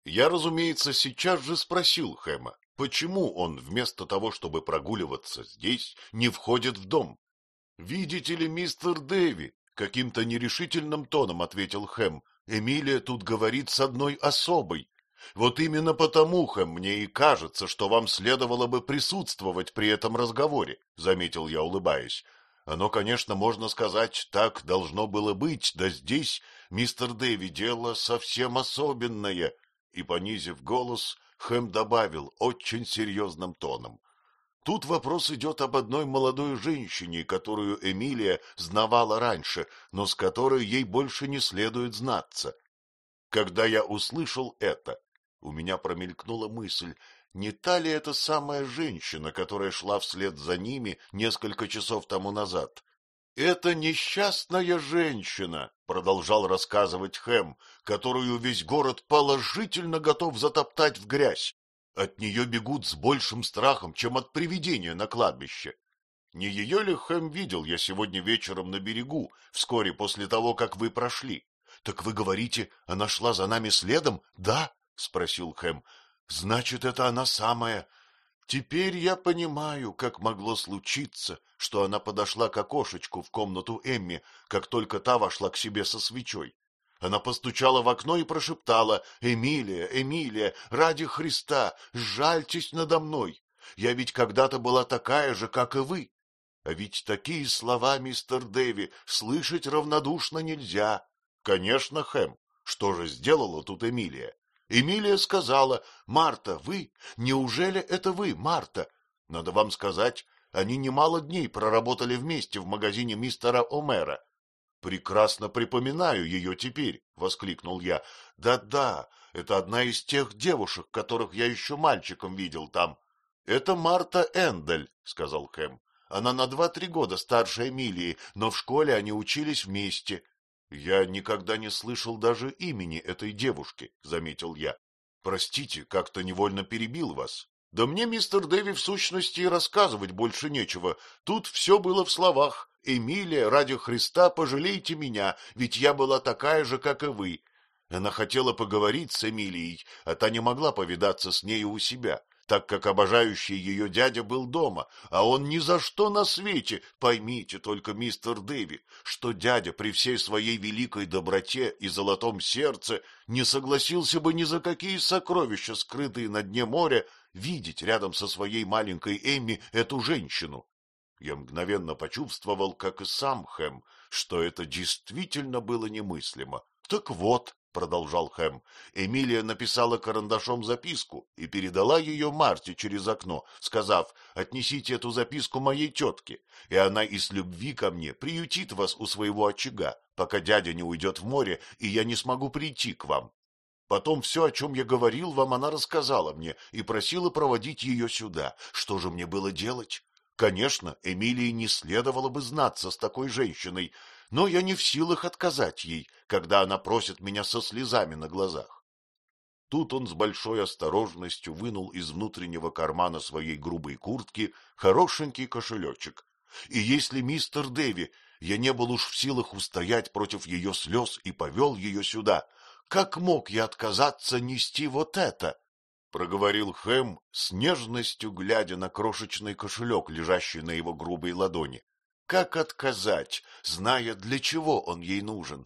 Я, разумеется, сейчас же спросил Хэма, почему он вместо того, чтобы прогуливаться здесь, не входит в дом. — Видите ли, мистер Дэви, — каким-то нерешительным тоном ответил Хэм, — Эмилия тут говорит с одной особой. Вот именно потому-ха мне и кажется, что вам следовало бы присутствовать при этом разговоре, — заметил я, улыбаясь. Оно, конечно, можно сказать, так должно было быть, да здесь, мистер Дэви, дело совсем особенное. И, понизив голос, Хэм добавил очень серьезным тоном. Тут вопрос идет об одной молодой женщине, которую Эмилия знавала раньше, но с которой ей больше не следует знаться. Когда я услышал это, у меня промелькнула мысль, не та ли это самая женщина, которая шла вслед за ними несколько часов тому назад? «Это несчастная женщина», — продолжал рассказывать Хэм, которую весь город положительно готов затоптать в грязь. От нее бегут с большим страхом, чем от привидения на кладбище. Не ее ли Хэм видел я сегодня вечером на берегу, вскоре после того, как вы прошли? Так вы говорите, она шла за нами следом? Да, — спросил Хэм. — Значит, это она самая. Теперь я понимаю, как могло случиться, что она подошла к окошечку в комнату Эмми, как только та вошла к себе со свечой. Она постучала в окно и прошептала «Эмилия, Эмилия, ради Христа, жальтесь надо мной! Я ведь когда-то была такая же, как и вы!» А ведь такие слова, мистер Дэви, слышать равнодушно нельзя. Конечно, Хэм, что же сделала тут Эмилия? Эмилия сказала, «Марта, вы? Неужели это вы, Марта?» Надо вам сказать, они немало дней проработали вместе в магазине мистера Омера. «Прекрасно припоминаю ее теперь», — воскликнул я. «Да-да, это одна из тех девушек, которых я еще мальчиком видел там». «Это Марта Эндель», — сказал Хэм. «Она на два-три года старше Эмилии, но в школе они учились вместе. Я никогда не слышал даже имени этой девушки, заметил я. Простите, как-то невольно перебил вас. Да мне, мистер Дэви, в сущности рассказывать больше нечего. Тут все было в словах. Эмилия, ради Христа, пожалейте меня, ведь я была такая же, как и вы. Она хотела поговорить с Эмилией, а та не могла повидаться с нею у себя так как обожающий ее дядя был дома, а он ни за что на свете, поймите только, мистер Дэви, что дядя при всей своей великой доброте и золотом сердце не согласился бы ни за какие сокровища, скрытые на дне моря, видеть рядом со своей маленькой Эмми эту женщину. Я мгновенно почувствовал, как и сам Хэм, что это действительно было немыслимо. Так вот, продолжал Хэм. Эмилия написала карандашом записку и передала ее Марте через окно, сказав, отнесите эту записку моей тетке, и она из любви ко мне приютит вас у своего очага, пока дядя не уйдет в море, и я не смогу прийти к вам. Потом все, о чем я говорил вам, она рассказала мне и просила проводить ее сюда. Что же мне было делать? Конечно, Эмилии не следовало бы знаться с такой женщиной, но я не в силах отказать ей, когда она просит меня со слезами на глазах. Тут он с большой осторожностью вынул из внутреннего кармана своей грубой куртки хорошенький кошелечек. И если мистер Дэви, я не был уж в силах устоять против ее слез и повел ее сюда, как мог я отказаться нести вот это? — проговорил Хэм с нежностью, глядя на крошечный кошелек, лежащий на его грубой ладони. Как отказать, зная, для чего он ей нужен?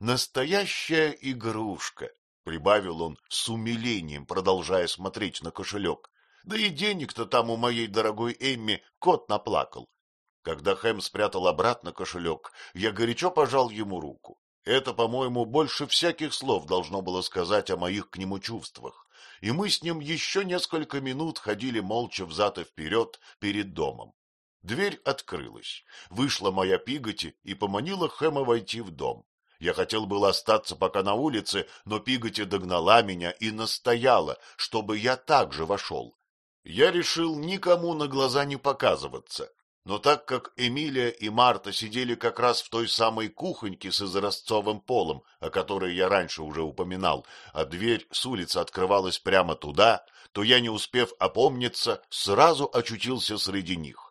Настоящая игрушка, — прибавил он с умилением, продолжая смотреть на кошелек. Да и денег-то там у моей дорогой Эмми кот наплакал. Когда Хэм спрятал обратно кошелек, я горячо пожал ему руку. Это, по-моему, больше всяких слов должно было сказать о моих к нему чувствах. И мы с ним еще несколько минут ходили молча взад и вперед перед домом. Дверь открылась. Вышла моя Пиготи и поманила Хэма войти в дом. Я хотел было остаться пока на улице, но Пиготи догнала меня и настояла, чтобы я также вошел. Я решил никому на глаза не показываться, но так как Эмилия и Марта сидели как раз в той самой кухоньке с изразцовым полом, о которой я раньше уже упоминал, а дверь с улицы открывалась прямо туда, то я, не успев опомниться, сразу очутился среди них.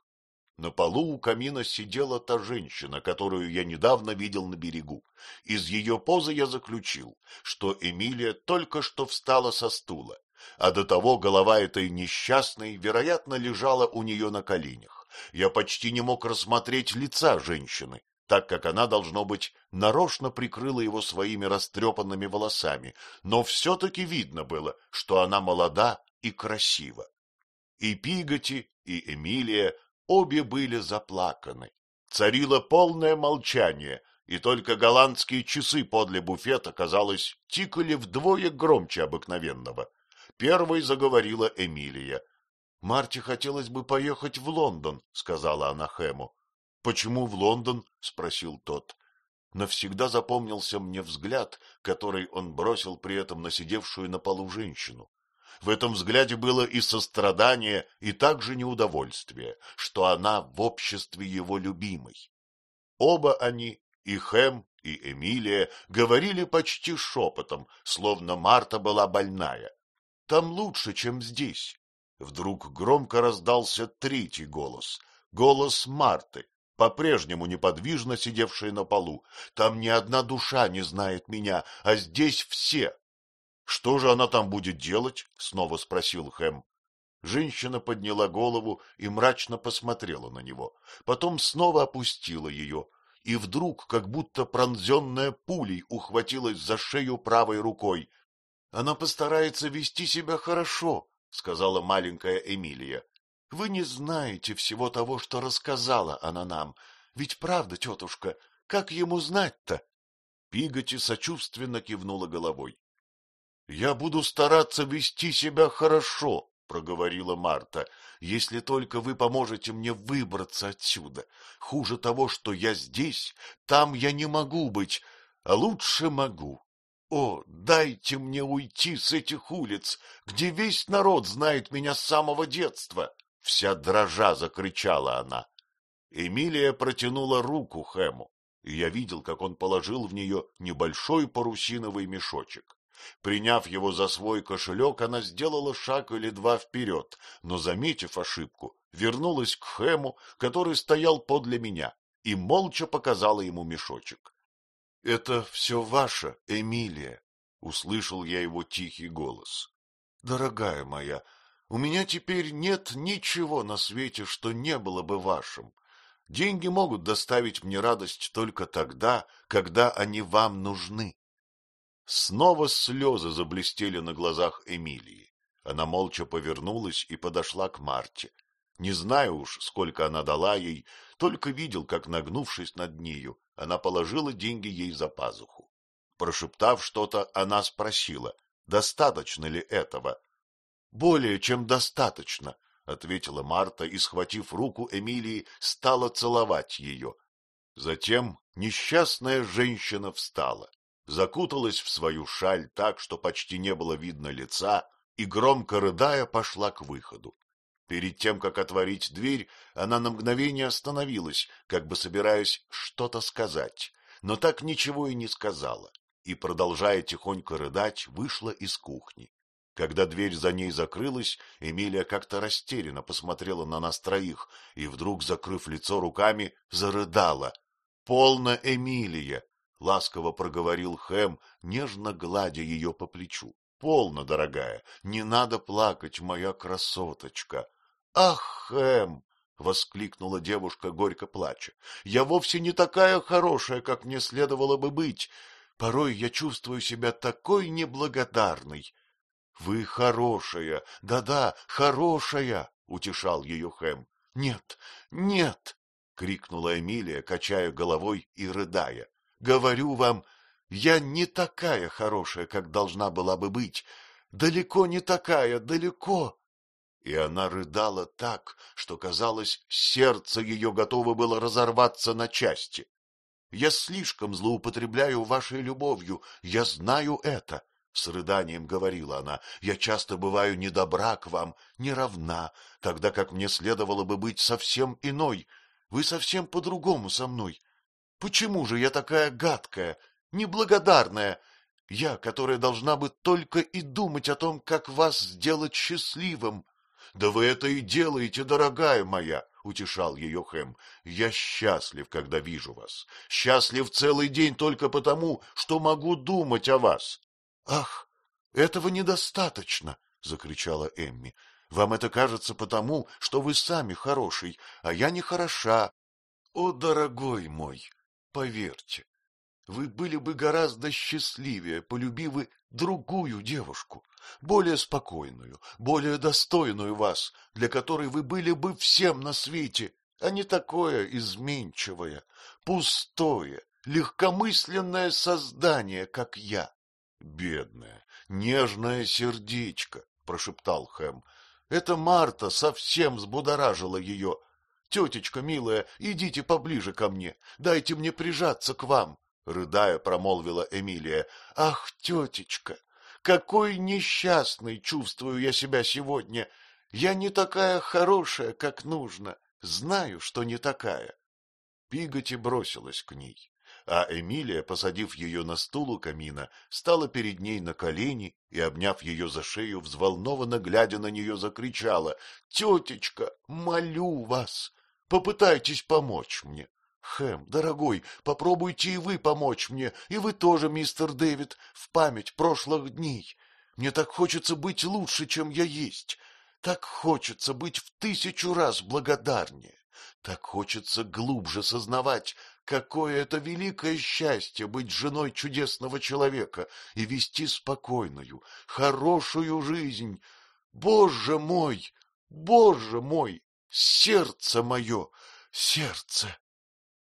На полу у камина сидела та женщина, которую я недавно видел на берегу. Из ее позы я заключил, что Эмилия только что встала со стула а до того голова этой несчастной, вероятно, лежала у нее на коленях. Я почти не мог рассмотреть лица женщины, так как она, должно быть, нарочно прикрыла его своими растрепанными волосами, но все-таки видно было, что она молода и красива. И Пиготи, и Эмилия обе были заплаканы. Царило полное молчание, и только голландские часы подле буфета, казалось, тикали вдвое громче обыкновенного. Первой заговорила Эмилия. — Марте хотелось бы поехать в Лондон, — сказала она Хэму. — Почему в Лондон? — спросил тот. Навсегда запомнился мне взгляд, который он бросил при этом на сидевшую на полу женщину. В этом взгляде было и сострадание, и также неудовольствие, что она в обществе его любимой. Оба они, и Хэм, и Эмилия, говорили почти шепотом, словно Марта была больная. Там лучше, чем здесь. Вдруг громко раздался третий голос. Голос Марты, по-прежнему неподвижно сидевшей на полу. Там ни одна душа не знает меня, а здесь все. — Что же она там будет делать? — снова спросил Хэм. Женщина подняла голову и мрачно посмотрела на него. Потом снова опустила ее, и вдруг, как будто пронзенная пулей, ухватилась за шею правой рукой. Она постарается вести себя хорошо, — сказала маленькая Эмилия. — Вы не знаете всего того, что рассказала она нам. Ведь правда, тетушка, как ему знать-то? Пиготи сочувственно кивнула головой. — Я буду стараться вести себя хорошо, — проговорила Марта, — если только вы поможете мне выбраться отсюда. Хуже того, что я здесь, там я не могу быть, а лучше могу. О, дайте мне уйти с этих улиц, где весь народ знает меня с самого детства! Вся дрожа закричала она. Эмилия протянула руку Хэму, и я видел, как он положил в нее небольшой парусиновый мешочек. Приняв его за свой кошелек, она сделала шаг или два вперед, но, заметив ошибку, вернулась к Хэму, который стоял подле меня, и молча показала ему мешочек. — Это все ваше, Эмилия, — услышал я его тихий голос. — Дорогая моя, у меня теперь нет ничего на свете, что не было бы вашим. Деньги могут доставить мне радость только тогда, когда они вам нужны. Снова слезы заблестели на глазах Эмилии. Она молча повернулась и подошла к Марте. Не знаю уж, сколько она дала ей, только видел, как, нагнувшись над нею, она положила деньги ей за пазуху. Прошептав что-то, она спросила, достаточно ли этого. — Более чем достаточно, — ответила Марта и, схватив руку Эмилии, стала целовать ее. Затем несчастная женщина встала, закуталась в свою шаль так, что почти не было видно лица, и, громко рыдая, пошла к выходу. Перед тем, как отворить дверь, она на мгновение остановилась, как бы собираясь что-то сказать, но так ничего и не сказала, и, продолжая тихонько рыдать, вышла из кухни. Когда дверь за ней закрылась, Эмилия как-то растерянно посмотрела на нас троих и, вдруг, закрыв лицо руками, зарыдала. — Полно, Эмилия! — ласково проговорил Хэм, нежно гладя ее по плечу. — Полно, дорогая, не надо плакать, моя красоточка. Ах, Хэм! воскликнула девушка, горько плача. — Я вовсе не такая хорошая, как мне следовало бы быть. Порой я чувствую себя такой неблагодарной. — Вы хорошая, да-да, хорошая, — утешал ее Хэм. — Нет, нет, — крикнула Эмилия, качая головой и рыдая. — Говорю вам, я не такая хорошая, как должна была бы быть. Далеко не такая, далеко. И она рыдала так, что, казалось, сердце ее готово было разорваться на части. Я слишком злоупотребляю вашей любовью, я знаю это, — с рыданием говорила она. Я часто бываю недобра к вам, неравна, тогда как мне следовало бы быть совсем иной. Вы совсем по-другому со мной. Почему же я такая гадкая, неблагодарная? Я, которая должна бы только и думать о том, как вас сделать счастливым. — Да вы это и делаете, дорогая моя, — утешал ее Хэм. — Я счастлив, когда вижу вас. Счастлив целый день только потому, что могу думать о вас. — Ах, этого недостаточно, — закричала Эмми. — Вам это кажется потому, что вы сами хороший, а я не хороша. О, дорогой мой, поверьте, вы были бы гораздо счастливее, полюбив вы другую девушку, более спокойную, более достойную вас, для которой вы были бы всем на свете, а не такое изменчивое, пустое, легкомысленное создание, как я. — Бедное, нежное сердечко, — прошептал Хэм. — Это Марта совсем взбудоражила ее. Тетечка милая, идите поближе ко мне, дайте мне прижаться к вам рыдая, промолвила Эмилия. — Ах, тетечка, какой несчастной чувствую я себя сегодня! Я не такая хорошая, как нужно. Знаю, что не такая. Пиготи бросилась к ней, а Эмилия, посадив ее на стул у камина, стала перед ней на колени и, обняв ее за шею, взволнованно глядя на нее, закричала — Тетечка, молю вас, попытайтесь помочь мне. Хэм, дорогой, попробуйте и вы помочь мне, и вы тоже, мистер Дэвид, в память прошлых дней. Мне так хочется быть лучше, чем я есть. Так хочется быть в тысячу раз благодарнее. Так хочется глубже сознавать, какое это великое счастье быть женой чудесного человека и вести спокойную, хорошую жизнь. Боже мой, Боже мой, сердце мое, сердце!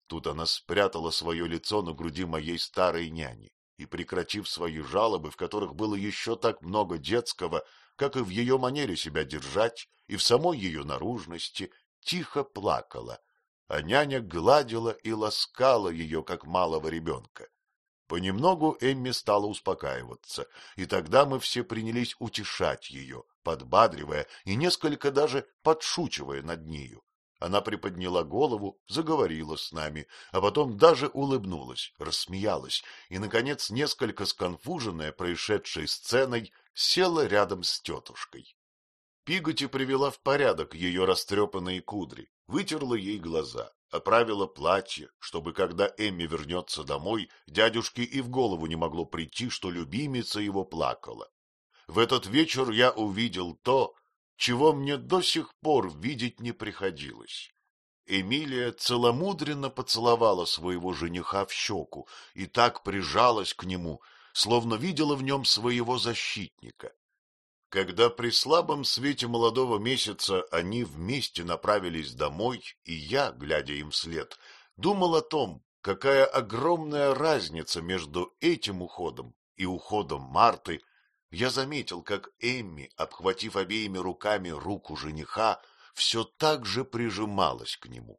Тут она спрятала свое лицо на груди моей старой няни и, прекратив свои жалобы, в которых было еще так много детского, как и в ее манере себя держать, и в самой ее наружности, тихо плакала, а няня гладила и ласкала ее, как малого ребенка. Понемногу Эмми стала успокаиваться, и тогда мы все принялись утешать ее, подбадривая и несколько даже подшучивая над нею. Она приподняла голову, заговорила с нами, а потом даже улыбнулась, рассмеялась и, наконец, несколько сконфуженная происшедшей сценой, села рядом с тетушкой. Пиготи привела в порядок ее растрепанные кудри, вытерла ей глаза, оправила платье, чтобы, когда Эмми вернется домой, дядюшке и в голову не могло прийти, что любимица его плакала. В этот вечер я увидел то, чего мне до сих пор видеть не приходилось. Эмилия целомудренно поцеловала своего жениха в щеку и так прижалась к нему, словно видела в нем своего защитника. Когда при слабом свете молодого месяца они вместе направились домой, и я, глядя им вслед, думал о том, какая огромная разница между этим уходом и уходом Марты я заметил, как Эмми, обхватив обеими руками руку жениха, все так же прижималась к нему.